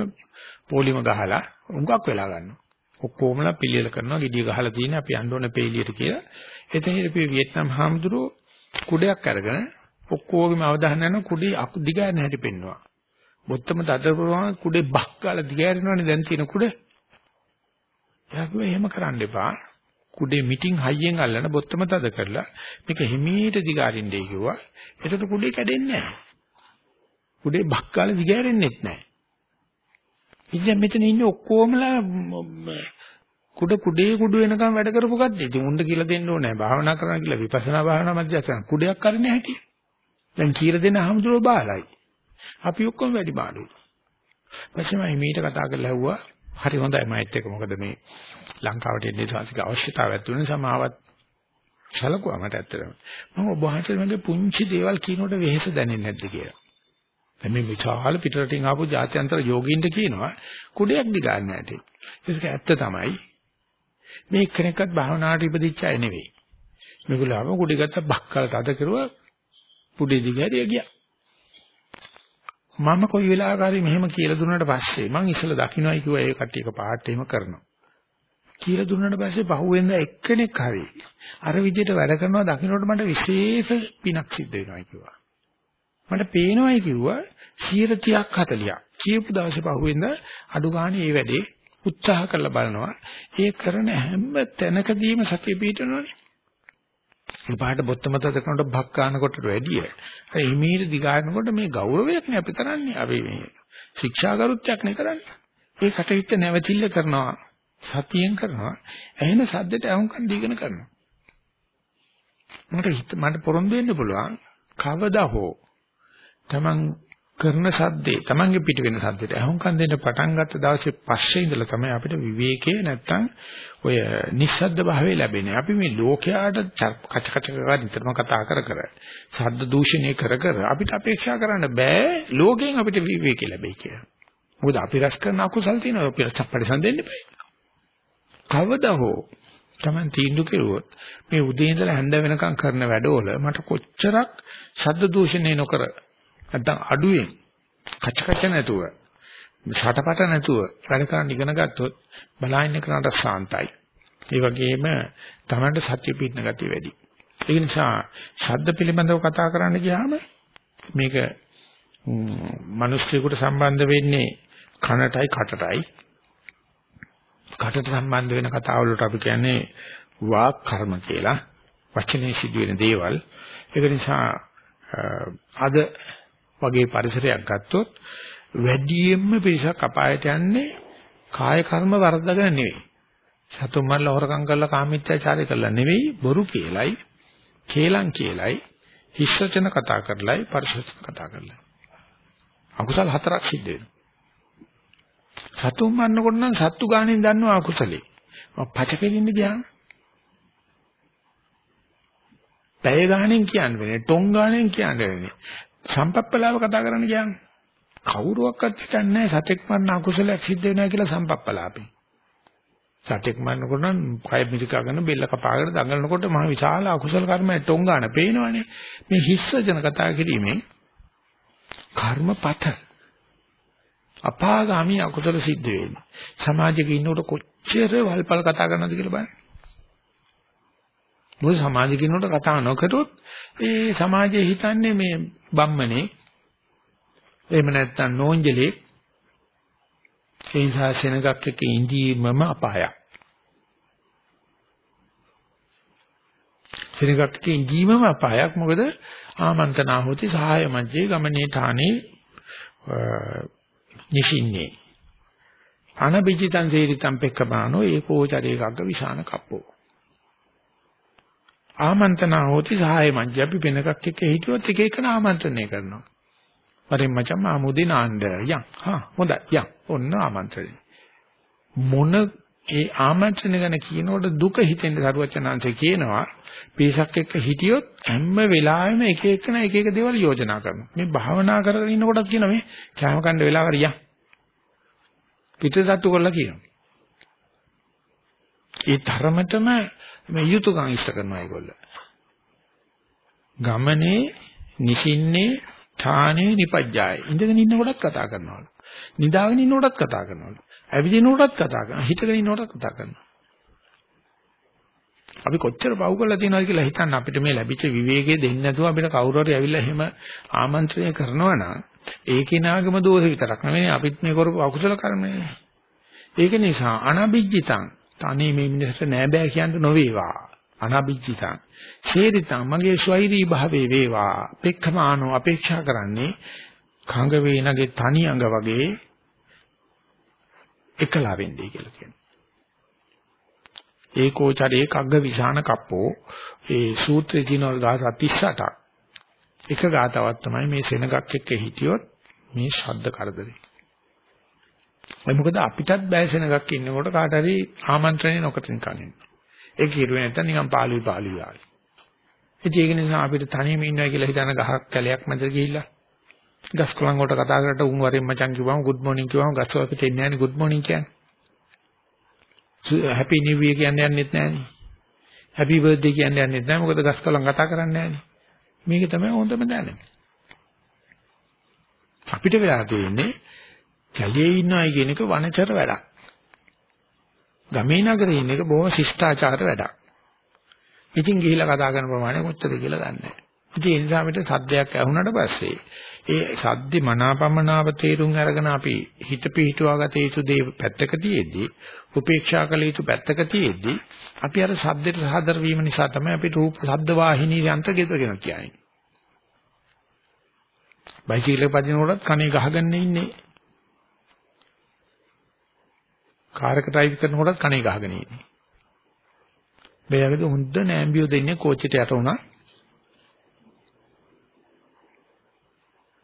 පොලිම ගහලා උඟක් වෙලා ගන්නවා. ඔක්කොමලා පිළියෙල කරනවා gediy ගහලා තියෙන අපි යන්න ඕනේ පෙළියට කියලා. එතන ඉතින් වියට්නාම් හාමුදුරුවෝ කුඩයක් අරගෙන ඔක්කොගේම අවධානය යන කුඩේ දිගෑරෙන හැටි පෙන්නවා. බොත්තම තදපුරම කුඩේ බක් කාලා දිගෑරෙනවනේ දැන් තියෙන කුඩ. එයාගේ එහෙම කරන්න එපා. කුඩේ මිටින් හයියෙන් අල්ලන බොත්තම තද කරලා මේක හිමීට දිගාරින්නේ කිව්වා. එතකොට කුඩේ කැඩෙන්නේ නැහැ. කුඩේ බක් කාලා දිගෑරෙන්නෙත් නැහැ. ඉතින් මෙතන ඉන්නේ ඔක්කොමලා කුඩ කුඩේ කුඩු වෙනකම් වැඩ කරපු කද්ද ඉතින් උණ්ඩ කියලා දෙන්න ඕනේ භාවනා කරනවා කියලා විපස්සනා භාවනා මැදයන් කුඩයක් කරන්නේ හැටි දැන් කියලා දෙන අහමුදුරෝ බාලයි අපි ඔක්කොම වැඩි බාලුයි පස්සේ මම මීට කතා කරලා ඇහුවා හරි හොඳයි මයිත් එක මොකද මේ ලංකාවට එන්නේ සාසික අවශ්‍යතාවයක් තුන නිසා මාවත් සැලකුවා මට ඇත්තටම මම ඔබ වහන්සේට මගේ පුංචි දේවල් කියනකොට වෙහෙස දැනෙන්නේ නැද්ද කියලා දැන් මේ විශාල පිටරටින් ආපු ජාත්‍යන්තර යෝගීන්ට කියනවා කුඩයක් දිගන්න නැටි. ඒක ඇත්ත තමයි. මේ කෙනෙක්වත් භාවනාවට ඉපදිච්ච අය නෙවෙයි. මේගොල්ලෝ ආව කුඩේ ගත්ත බක්කල තද කරුවා කුඩේ දිගහැරිය ගියා. මම කොයි වෙලාවක හරි මෙහෙම කියලා දුන්නාට පස්සේ මං ඉස්සෙල්ලා දකින්නයි කිව්වා ඒ කට්ටියක පාට එහෙම කරනවා. කියලා දුන්නාට පස්සේ පහුවෙන්ද එක්කෙනෙක් හරි අර විදිහට වැඩ කරනවා දකින්නට මට විශේෂ පිනක් සිද්ධ වෙනවා කිව්වා. මට පේනවායි කිව්වා 130ක් 40ක්. කියපු දවසේ පහුවෙන්ද අඩු ගානේ මේ වැඩේ උත්සාහ කරලා බලනවා. ඒ කරන හැම තැනකදීම සතිය පිටවනවානේ. ඒ පාට බොත්තම තද කරනකොට භක් ගන්නකොට වැඩිය. අර හිමීර දිගානකොට මේ ගෞරවයක් නේ අපි කරන්නේ. අපි මේ ශික්ෂාගරුත්වයක් නේ කරන්නේ. ඒ කටයුත්ත නැවතිල්ල කරනවා. සතියෙන් කරනවා. එහෙන සද්දට අහුම්කම් දීගෙන කරනවා. මට මට පොරොන්දු වෙන්න පුළුවන් කවදා හෝ තමන් කරන සද්දේ තමන්ගේ පිට වෙන සද්දේට අහුම්කම් දෙන්න පටන් ගත්ත දවසේ පස්සේ ඉඳලා තමයි අපිට විවේකයේ නැත්තම් ඔය නිස්සද්ද භාවය ලැබෙන්නේ. අපි මේ ලෝකයාට කච කච කරලා නිතරම කතා කර කර ශබ්ද දූෂණය කර කර අපිට අපේක්ෂා කරන්න බෑ ලෝකයෙන් අපිට විවේකී ලැබෙයි කියලා. මොකද අපි රැස් කරන අකුසල් තියෙනවා අපි චප්පඩිසන් දෙන්න බෑ. කවදා හෝ Taman තීන්දුව කෙරුවොත් මේ උදේ ඉඳලා හැන්ද වෙනකම් කරන වැඩවල මට කොච්චරක් ශබ්ද දූෂණය නොකර නැත්නම් අඩුවෙන් කච කච නැතුව ෂටපට නැතුව වැඩ කරන්න ඉගෙන ගත්තොත් බලහින්න කරනට සාන්තයි. ඒ වගේම Tamanට සත්‍ය පිටන ගතිය වැඩි. ඒ නිසා ශබ්ද පිළිබඳව කතා කරන්න ගියාම මේක මිනිස්සුෙකුට සම්බන්ධ වෙන්නේ කනටයි කටටයි. කටට සම්බන්ධ වෙන කතාවලට අපි කියන්නේ වාක් කර්ම කියලා. වචනේ සිදුවෙන දේවල්. ඒක නිසා අද වගේ පරිසරයක් ගත්තොත් වැඩියෙන්ම පිරිසක් අපායට යන්නේ කාය කර්ම වර්ධගෙන නෙවෙයි. සතුන් මරලා හොරකම් කරලා කාමීත්‍යාචාරය කරලා නෙවෙයි බොරු කියලයි, කේලම් කියලයි, හිස්සචන කතා කරලයි, පරිසචන කතා කරලයි. අකුසල හතරක් සිද්ධ වෙනවා. සතුන් මරනකොට නම් සත්තු ගාණෙන් දන්නවා අකුසලේ. පචකෙලින්න ගියාම පැය ගාණෙන් කියන්නේ ටොං ගාණෙන් කියන්නේ සම්පප්පලාව කතා කරන්න කියන්නේ කවුරුවක්වත් හිතන්නේ සතෙක් මරන අකුසලයක් සිද්ධ වෙනවා කියලා සම්පප්පලාපේ සතෙක් මරනකොට නම් කය මිරිකාගෙන බෙල්ල කපාගෙන දඟලනකොට මහ විශාල අකුසල කර්මයක් ටොං ගාන පේනවනේ. මේ හිස්සජන කතා කිරීමෙන් කර්මපත අපාගාමී අකුසල සිද්ධ වෙන්නේ සමාජයක ඉන්නකොට කොච්චර වල්පල් කතා කරනවද කියලා බලන්න. මොකද සමාජික කෙනෙකුට කතා නොකරොත් ඒ සමාජයේ හිතන්නේ මේ බම්මනේ එහෙම නැත්නම් නෝන්ජලේ ඒ නිසා සෙනගක් එක්ක ඉඳීමම අපායක්. සෙනගක් එක්ක ඉඳීමම අපායක්. මොකද ආමන්ත්‍රණා හොති සහාය මැජේ ගමනේ ථානේ නිසින්නේ. අනබිජිතං සේරිතං පෙක්කමානෝ ඒකෝචරේකග්ග විශාන කප්පෝ. ආමන්ත්‍රණ හොති සහාය මංජ අපි වෙනකක් එක්ක හිටියොත් එක එක ආමන්ත්‍රණය කරනවා. වරින් මචං ආමුදේ නාන්න යන්. හා හොඳයි යන්. ඔන්න ආමන්ත්‍රණය. මොන ඒ ආමන්ත්‍රණය ගැන කියනකොට දුක හිතෙන් සරුවචනාංශය කියනවා පිරිසක් එක්ක හිටියොත් හැම වෙලාවෙම එක එකන එක එක දේවල් යෝජනා කරනවා. මේ භාවනා කරගෙන ඉන්නකොටත් කියන මේ කෑම කන්න වෙලාව හරියක්. පිටසත්තු කරලා කියනවා. ඒ තරමටම මේ යුතුයකම් ඉෂ්ට කරනවා ඒගොල්ල. ගමනේ නිසින්නේ ථානේ නිපජ්ජාය. ඉඳගෙන ඉන්නකොටත් කතා කරනවලු. නිදාගෙන ඉන්නකොටත් කතා කරනවලු. ඇවිදිනකොටත් කතා කරනවා. හිටගෙන ඉන්නකොටත් කතා කරනවා. අපි කොච්චර පව් කරලා තියෙනවද කියලා හිතන්න අපිට මේ ලැබිච්ච විවේකයේ දෙන්නේ නැතුව අපිට කවුරු හරි ඇවිල්ලා එහෙම ආමන්ත්‍රණය කරනවා නම් ඒකේ නාගම දෝෂ විතරක් නෙවෙයි අපිත් මේ කරපු අකුසල කර්මනේ. ඒක නිසා අනබිජ්ජිතං තනේ මේ මිනිහට නෑ බෑ කියන්න නොවේවා. අනබිජ්ජිතං. ශේරිතං මගේ ස්වෛරී භාවේ වේවා. පෙක්ඛමානෝ අපේක්ෂා කරන්නේ කංග වේනගේ තනි අඟ වගේ එකලා වෙන්නේ කියලා කියනවා. ඒකෝචරේ කග්ග විසාන කප්පෝ ඒ සූත්‍රයේ තියෙන ගාස 38ක්. එක ගාතාවක් තමයි මේ සෙනගක් එක්ක හිටියොත් මේ ශබ්ද කරදරේ. ඒ මොකද අපිටත් බෑසෙන එකක් ඉන්නකොට කාට හරි ආමන්ත්‍රණය නොකර නිකන් ඉන්න. ඒක කිරුවේ නැත්තම් නිකන් පාළුයි පාළුයි ආයි. ඉතින් ඒක නිසා අපිට තනියම ඉන්නවා කියලා හිතන ගහක් කැලයක් මැද ගිහිල්ලා ගස් කොළන් වලට කතා කරලා උන් වරෙන් මචං කිව්වම good morning කිව්වම ගස් වල අපිට එන්නේ නැහැ good morning කියන්නේ. happy new year කියන්නේ යන්නෙත් නැහනේ. happy birthday කියන්නේ යන්නෙත් නැහැ මොකද ගස් කොළන් කතා කරන්නේ නැහනේ. මේක තමයි හොඳම දැන. අපිට වෙලා තියෙන්නේ කැලේ ඉන්නවයි කියන එක වනචර වැඩක්. ගමේ නගරේ ඉන්න එක බොහොම ශිෂ්ටාචාර වැඩක්. ඉතින් ගිහිලා කතා කරන ප්‍රමාණය කොච්චරද කියලා දන්නේ නැහැ. ඉතින් ඒ නිසා මෙතන සද්දයක් ඇහුණාට පස්සේ ඒ සද්දේ මනාපමනාව තේරුම් අරගෙන අපි හිත පිහිටුවා ගත යුතු දේ පැත්තක තියේදී උපේක්ෂා කළ යුතු පැත්තක තියේදී අපි අර සද්දෙට සාදර වීම නිසා තමයි අපි රූප ශබ්ද වාහිනී යන්ත්‍ර ගෙදරගෙන කියන්නේ. බයිසිකලෙ පදිනකොටත් කනේ ගහගෙන ඉන්නේ කාර් එක ඩ්‍රයිව් කරනකොටත් කණේ ගහගෙන ඉන්නේ. බෑගද හොඳ නෑම්බියෝ දෙන්නේ කෝච්චියට යට වුණා.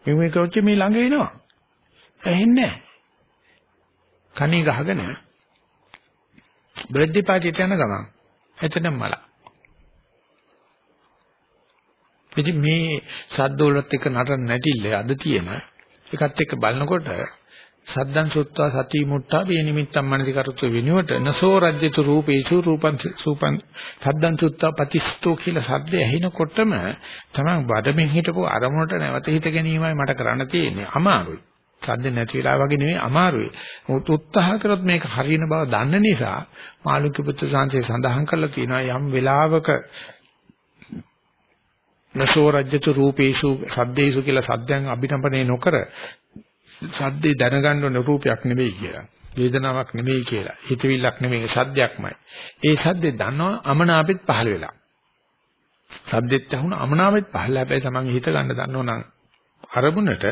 මේ කෝච්චිය මේ ළඟ එනවා. ඇහෙන්නේ නැහැ. කණේ ගහගෙන බර්ත්ඩේ පාටියට යන ගමන් එතන මල. ඉතින් මේ සද්ද වලත් එක්ක නටන නැටිල්ල අද තියෙන එකත් එක්ක බලනකොට සද්දං සුත්තා සති මුට්ටා වේ නිමිත්තම් මනසි කරුතු වෙනුවට නසෝ රජ්‍යතු රූපේසු රූපං සූපං සද්දං සුත්තා පතිස්තෝ කියලා සද්ද ඇහෙනකොටම තමන් බඩමින් හිටපු අරමුණට නැවත හිත ගැනීමයි මට කරන්න තියෙන්නේ. අමාරුයි. සද්ද නැති වෙලා වගේ නෙවෙයි අමාරුයි. මොකද උත්සාහ කරොත් මේක හරියන බව දන්න නිසා මාළුක්‍ය පුත්‍ර සාංශය සඳහන් කරලා තියෙනවා යම් වෙලාවක නසෝ රජ්‍යතු රූපේසු සද්දේසු කියලා සද්දයන් අභිනම්පණය නොකර සද්දේ දැනගන්න ඕන රූපයක් නෙවෙයි කියලා. වේදනාවක් නෙවෙයි කියලා. හිතවිල්ලක් නෙවෙයි සද්දයක්මයි. ඒ සද්දේ දන්නවා අමනාපෙත් පහළ වෙලා. සද්දෙත් ඇහුණ අමනාවෙත් පහළ හැබැයි තමන් හිත ගන්න දන්නව නම් අරමුණට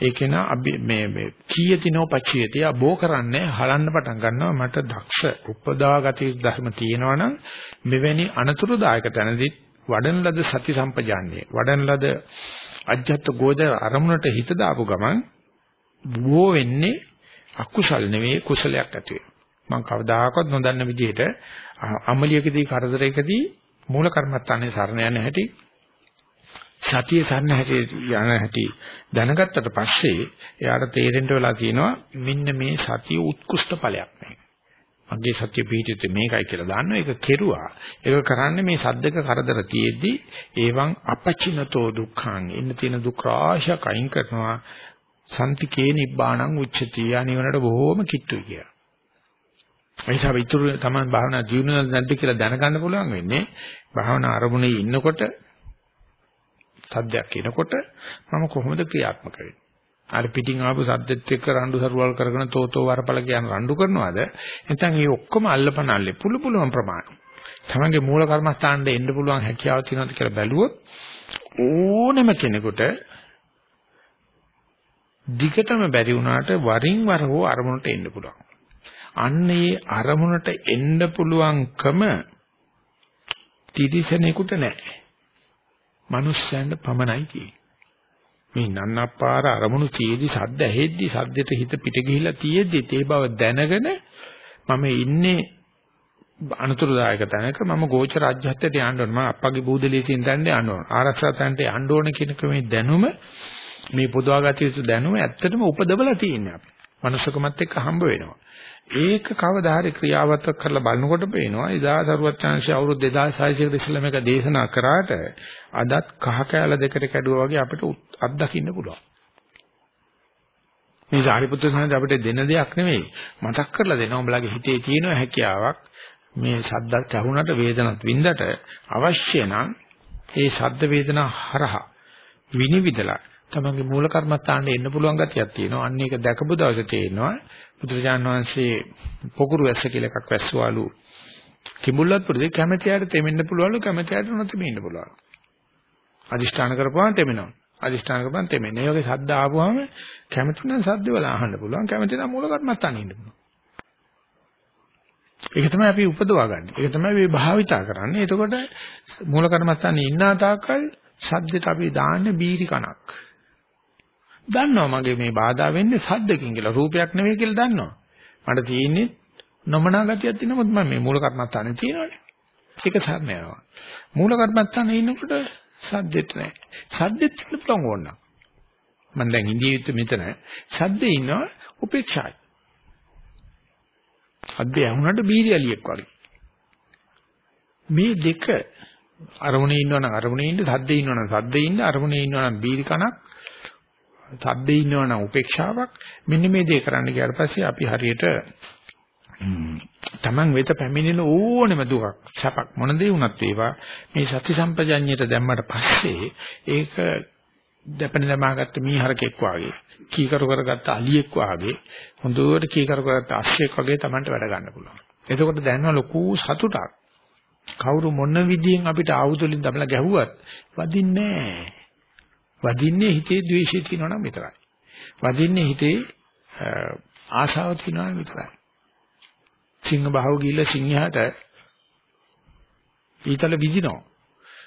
ඒකේන මේ මේ කීයතිනෝ පච්චියති ආබෝ කරන්නේ හලන්න පටන් ගන්නවා මට දක්ෂ උපදා ගති ධර්ම තියෙනවනම් මෙවැනි අනතුරුදායක තැනදී වඩන ලද සති සම්පජාන්නේ වඩන ලද අජ්ජත් ගෝචර අරමුණට හිත දාපු ගමන් බොහෝ වෙන්නේ අකුසල් නෙවෙයි කුසලයක් ඇති වෙනවා මම කවදාකවත් නොදන්න විදිහට අමලියකදී කරදරයකදී මූල කර්මත්තානේ සරණ යන හැටි සතිය සරණ හැටි යන හැටි දැනගත්තට පස්සේ එයාට තේරෙන්න වෙලා තියෙනවා මෙන්න මේ සතිය උත්කෘෂ්ඨ ඵලයක් මේ. මගේ සත්‍ය පිහිටිతే මේකයි කියලා දාන්නවා ඒක කෙරුවා. ඒක කරන්නේ මේ සද්දක කරදර තියේදී ඒවන් අපචිනතෝ දුක්ඛං ඉන්න තියෙන දුක් රාශියක් අයින් කරනවා. සම්තිකේ නිබ්බාණං උච්චති. යනිවනට බොහෝම කිට්ටුයි කියලා. එනිසා විතර තමයි භාවනා ජීවන නැද්ද කියලා දැනගන්න පුළුවන් වෙන්නේ භාවනා අරමුණේ ඉන්නකොට සද්දයක් එනකොට මම කොහොමද ක්‍රියාත්මක වෙන්නේ අර පිටින් ආපු සද්දෙත් එක්ක රණ්ඩු සරුවල් කරගෙන තෝතෝ වරපල කියන රණ්ඩු කරනවාද නැත්නම් මේ ඔක්කොම අල්ලපනල්ලේ පුළු පුළුවන් ප්‍රමාණය තමන්ගේ මූල කර්මස්ථානට එන්න පුළුවන් හැකියාව තියෙනවද කියලා බැලුවොත් ඕනම කෙනෙකුට දිගටම බැරි වුණාට වරින් වර හෝ අරමුණට එන්න පුළුවන් අන්නේ අරමුණට එන්න පුළුවන්කම තිරිසනෙකුට නැහැ. මනුස්සයන්ට පමණයි කියන්නේ. මේ නන්නපාර අරමුණු තියේදී සද්ද ඇහෙද්දී සද්දෙට හිත පිට ගිහිලා තියේදී ඒ බව දැනගෙන මම ඉන්නේ අනතුරුදායක තැනක මම ගෝචර රාජ්‍යත්වයට යන්න ඕන මම අප්පගේ බූදලිය තියෙන තැනට යන්න ඕන ආරක්ෂා තැනට යන්න ඕන කියන ක්‍රමේ දැනුම මේ පොදවාගත යුතු දැනුම ඇත්තටම උපදවලා තියෙන්නේ අපි. මනුස්සකමත් එක්ක හම්බ වෙනවා. ඒක කවදා හරි ක්‍රියාවත් කරලා බලනකොට පේනවා ඉදා සරුවත් chance අවුරුදු 2600 කට ඉස්සෙල්ලා මේක දේශනා කරාට අදත් කහ කෑල දෙකට කැඩුවා වගේ අපිට අත්දකින්න පුළුවන්. මේ සාරිපුත්‍ර සාන්ත අපිට දෙන දෙයක් නෙවෙයි මතක් කරලා දෙනවා උඹලගේ හිතේ තියෙන හැකියාවක් මේ සද්දත් ඇහුණට වේදනත් වින්දට අවශ්‍ය නම් ඒ සද්ද වේදනා හරහා විනිවිදලා තමන්ගේ මූල කර්මස්ථානට එන්න පුළුවන් ගතියක් තියෙනවා. අන්න ඒක දැකපු දවසේ තේරෙනවා බුදුරජාන් වහන්සේ පොකුරු වැස්ස කියලා එකක් වැස්සුවාලු. කිඹුල්ලත් පුරුදේ කැමැතියට තෙමෙන්න පුළුවන්ලු කැමැතියට නොතෙමෙන්න පුළුවන්. අදිෂ්ඨාන කරපුවාම තෙමෙනවා. අදිෂ්ඨාන කරපුවාම තෙමෙන්නේ. ඒ වගේ සද්ද ආපුවාම කැමැති නම් සද්ද වල අහන්න පුළුවන්. කැමැති නම් මූල කර්මස්ථානෙ ඉන්න පුළුවන්. ඒක තමයි අපි උපදවා ගන්න. ඒක තමයි මේ භාවිතා කරන්නේ. එතකොට මූල කර්මස්ථානේ ඉන්න තාක්කල් සද්දෙට අපි දාන්නේ බීරි කණක්. දන්නවා මගේ මේ බාධා වෙන්නේ සද්දකින් කියලා. රූපයක් නෙවෙයි කියලා දන්නවා. මට තියෙන්නේ නොමනා ගතියක් තියෙනමුත් මම මේ මූල කර්මත්තානේ තියෙනවානේ. ඒක සරණ යනවා. මූල කර්මත්තානේ ඉන්නකොට සද්දෙත් නැහැ. සද්දෙත් ඉන්න පුළුවන් ඕන. මම දැන් ඉන්දියෙත් මෙතන සද්දේ ඉන්නවා උපේක්ෂායි. සද්දේ ඇහුනට බීරියලියෙක් වගේ. මේ දෙක අරමුණේ ඉන්නවනම් අරමුණේ ඉන්න සද්දේ ඉන්නවනම් සද්දේ ඉන්න අරමුණේ ඉන්නවනම් බීරි කණක් සද්දේ ඉන්නවනම් උපේක්ෂාවක් මෙන්න මේ දේ කරන්න ගියාට පස්සේ අපි හරියට Taman වෙත පැමිණෙන ඕනෙම දුකක් සැපක් මොන දේ වුණත් ඒවා මේ සති සම්පජඤ්ඤයට දැම්මට පස්සේ ඒක දැපෙන දමාගත්ත මීහරකෙක් වාගේ කීකරු කරගත්ත අලියෙක් වාගේ හොඳට කීකරු කරගත්ත අශ්වයෙක් වගේ Tamanට වැඩ ගන්න පුළුවන්. එතකොට දැනන ලොකු සතුටක්. කවුරු මොන විදියෙන් අපිට ආයුධ වලින් දමලා ගැහුවත් වදින්නේ නැහැ. වදින්නේ හිතේ ද්වේෂය තියෙනවා නම් විතරයි. වදින්නේ හිතේ ආශාව තියෙනවා නම් විතරයි. සිංහ බහව ගිහිල්ලා සිංහයාට ඊතල විදිනවා.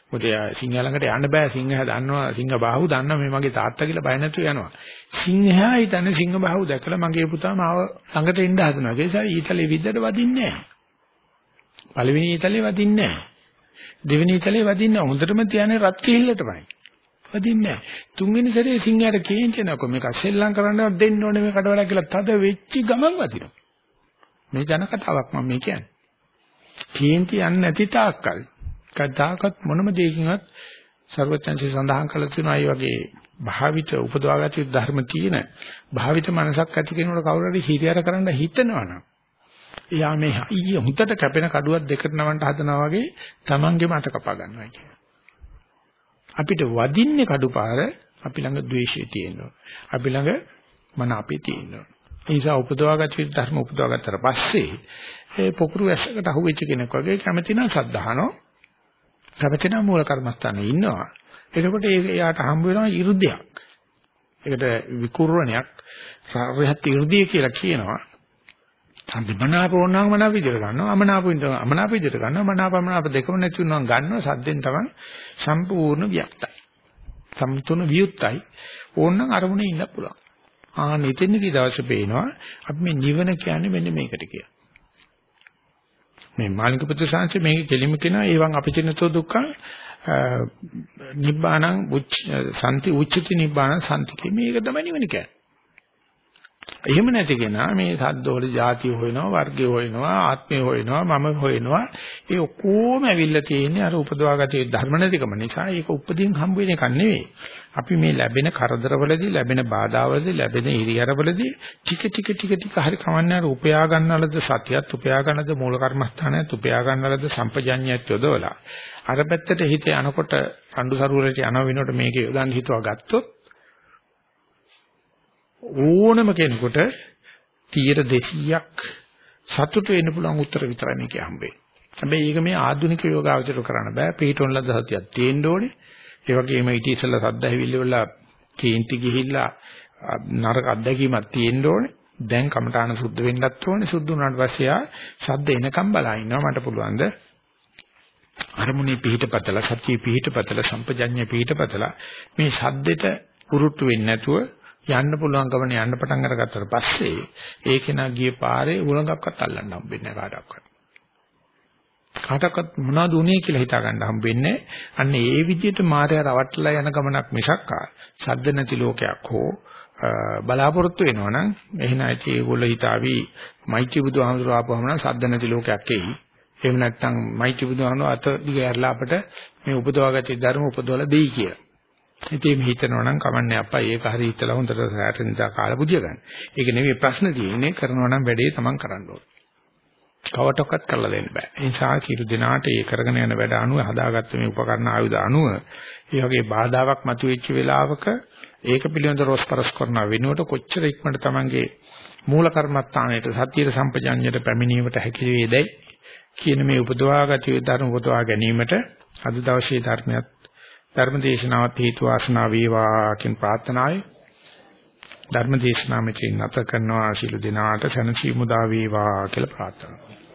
මොකද සිංහයා ළඟට යන්න බෑ සිංහයා දන්නවා සිංහ බාහුව දන්නවා මේ මගේ තාත්තා කියලා බය නැතුව යනවා. සිංහයා හිතන්නේ සිංහ බාහුව දැකලා මගේ පුතා මාව ළඟට එන්න හදනවා. ඒ නිසා ඊතලේ විද්දට වදින්නේ නැහැ. පළවෙනි ඊතලේ වදින්නේ නැහැ. දෙවෙනි ඊතලේ වදින්නේ නැහැ. හොඳටම තියන්නේ රත් කිහිල්ලටමයි. වදින්නේ නැහැ. තුන්වෙනි සැරේ සිංහයාට කේන්චනකො මේක සෙල්ලම් කරන්නවත් දෙන්න ඕනේ මේකට වඩා කියලා තද වෙච්චි ගමන් වදිනවා. මේ ජන කතාවක් මම මේ කියන්නේ. කේන්ති යන්නේ නැති තාක්කල් කදාකත් මොනම දෙයකින්වත් ਸਰවඥන්සේ සඳහන් කළ තියෙනවා මේ වගේ භාවිත උපදවාගත යුතු ධර්ම තියෙන භාවිත මනසක් ඇති කෙනෙකුට කවුරු හරි හිරියර කරන්න හිතනවනම් එයා මේ ඊයේ හුදට කැපෙන කඩුවක් දෙකට නවන්න හදනවා වගේ Tamange මත කපා ගන්නවා කියන්නේ. අපිට වදින්නේ කඩුපාර අපි ළඟ ද්වේෂය තියෙනවා. අපි ළඟ මනාපය තියෙනවා. ඒ නිසා උපදවාගත් ධර්ම උපදවාගත්තට පස්සේ ඒ පොකුරු ඇසකට අහුවෙච්ච කෙනෙක් වගේ කැමති නම් සද්ධාහනෝ කැමති නම් මූල කර්මස්ථානේ ඉන්නවා. එතකොට එයාට හම්බ වෙනවා 이르දයක්. ඒකට විකුර්ණයක් සාරයත් 이르දිය කියලා කියනවා. සම්දිමනාප වුණාම මනාප විදිහට ගන්නවා. අමනාප වෙනවා අමනාප විදිහට ගන්නවා. මනාපමනාප දෙකම නැති වුණාම ගන්නවා. සද්දෙන් තමයි සම්පූර්ණ වියක්තයි සම්තුන වියුක්තයි. ඕනනම් අරමුණේ ඉන්න පුළුවන්. ආ නිතෙන්දී දවසේ පේනවා අපි මේ නිවන කියන්නේ මෙන්න මේකට කියලා. මේ මාළික ප්‍රතිසංශ මේක කෙලිම කියනවා. ඒවන් අපිචිනතෝ දුක්ඛං නිබ්බාණං උච්ච සම්ති උච්චති නිබ්බාණං සම්ති මේක තමයි නිවන කියන්නේ. එහෙම නැති කෙනා මේ සද්දවල જાතිය හොයනවා, වර්ගය හොයනවා, ආත්මය හොයනවා, මම හොයනවා. ඒ ඔක්කොම ඇවිල්ලා තියෙන්නේ අර උපදවාගත්තේ ධර්ම නැතිකම නිසා. ඒක උපදීන් හම්බ වෙන එකක් නෙවෙයි. අපි මේ ලැබෙන කරදරවලදී, ලැබෙන බාධාවලදී, ලැබෙන හිරියරවලදී ටික ටික ටික ටික හරි කවන්නේ අර උපයා ගන්නලද සතියත්, උපයා ගන්නද මූල කර්මස්ථානයත්, උපයා ගන්නලද සම්පජඤ්ඤයත් යොදවලා. අර පැත්තට හිත යනකොට රණ්ඩු සරුවලට යන වෙනකොට මේක යොදන් හිතුවා ගත්තොත් ඕනම කෙනෙකුට 100ක් සතුට වෙන්න පුළුවන් උත්තර විතරයි මේකේ හම්බෙන්නේ. හැබැයි ඒක මේ ආධුනික යෝගාවචර කරන්න බෑ. පිටොන් ලද්ද සතියක් තියෙන්න ඕනේ. ඒ වගේම ඊට ඉස්සෙල්ලා සද්ද ඇවිල්ලි වල කේන්ති ගිහිල්ලා නරක අත්දැකීමක් තියෙන්න ඕනේ. දැන් කමඨාන සුද්ධ වෙන්නත් ඕනේ. සුද්ධ වුණාට පස්සේ ආ සද්ද එනකම් බලා ඉන්නවා මට පුළුවන්ද? අරමුණේ පිහිටපතලා සතියේ පිහිටපතලා සම්පජඤ්ඤය පිහිටපතලා මේ සද්දෙට උරුට්ටු වෙන්නේ නැතුව යන්න පුළුවන් ගමන යන්න පටන් අරගත්තට පස්සේ ඒ කෙනා ගියේ පාරේ උලඟක්වත් අල්ලන්න හම්බෙන්නේ කාටවත්. කාටවත් මොනවද උනේ කියලා හිතා ගන්න හම්බෙන්නේ. අන්න ඒ විදිහට මායя රවට්ටලා යන ගමනක් මිසක් සද්ද නැති ලෝකයක් හෝ බලාපොරොත්තු වෙනවනම් එහෙනම් ඇයි ඒගොල්ලෝ හිතාවි මෛත්‍රී බුදුහාමුදුරුවෝ ආපුවම නම් සද්ද නැති ලෝකයක් එයි. එහෙම නැත්නම් මෛත්‍රී බුදුහාමුදුරුවෝ අත දිග ඇරලා අපට මේ උපදවාගත්තේ ධර්ම උපදවලා දෙයි කියලා. ඉතින් මේ හිතනවා නම් කමන්නේ අප්පා ඒක හරි හිතලා හොඳට රැට නිදා කාලා බුදිය ගන්න. ඒක නෙවෙයි ප්‍රශ්න තියෙන්නේ කරනවා නම් වැඩේ තමන් කරන්න ඕනේ. කවටොක්කත් කරලා දෙන්න බෑ. ඒ නිසා කිරු දිනාට ඒ කරගෙන යන වැඩ අනුව හදාගත්ත මේ උපකරණ ආයුධ අනුව ඒ වගේ බාධාවක් මතුවෙච්ච වෙලාවක ඒක පිළිබඳ රොස්පරස් කරන වෙනුවට කොච්චර ඉක්මනට තමන්ගේ මූල කර්මස්ථානයේ සතියේ සම්පජඤ්ඤයට පැමිණීමට හැකි වේදයි කියන මේ උපදවාගත යුතු ධර්ම උපදවා ගැනීමට අද දවසේ ධර්මයක් ධර්ම දේශනාවත් හේතු වාසනා වේවා කියන ප්‍රාර්ථනාවයි. ධර්ම දේශනාව මෙතන නැත කරනවා. ශිළු දිනාට සනසි මුදා වේවා කියලා ප්‍රාර්ථනා කරනවා.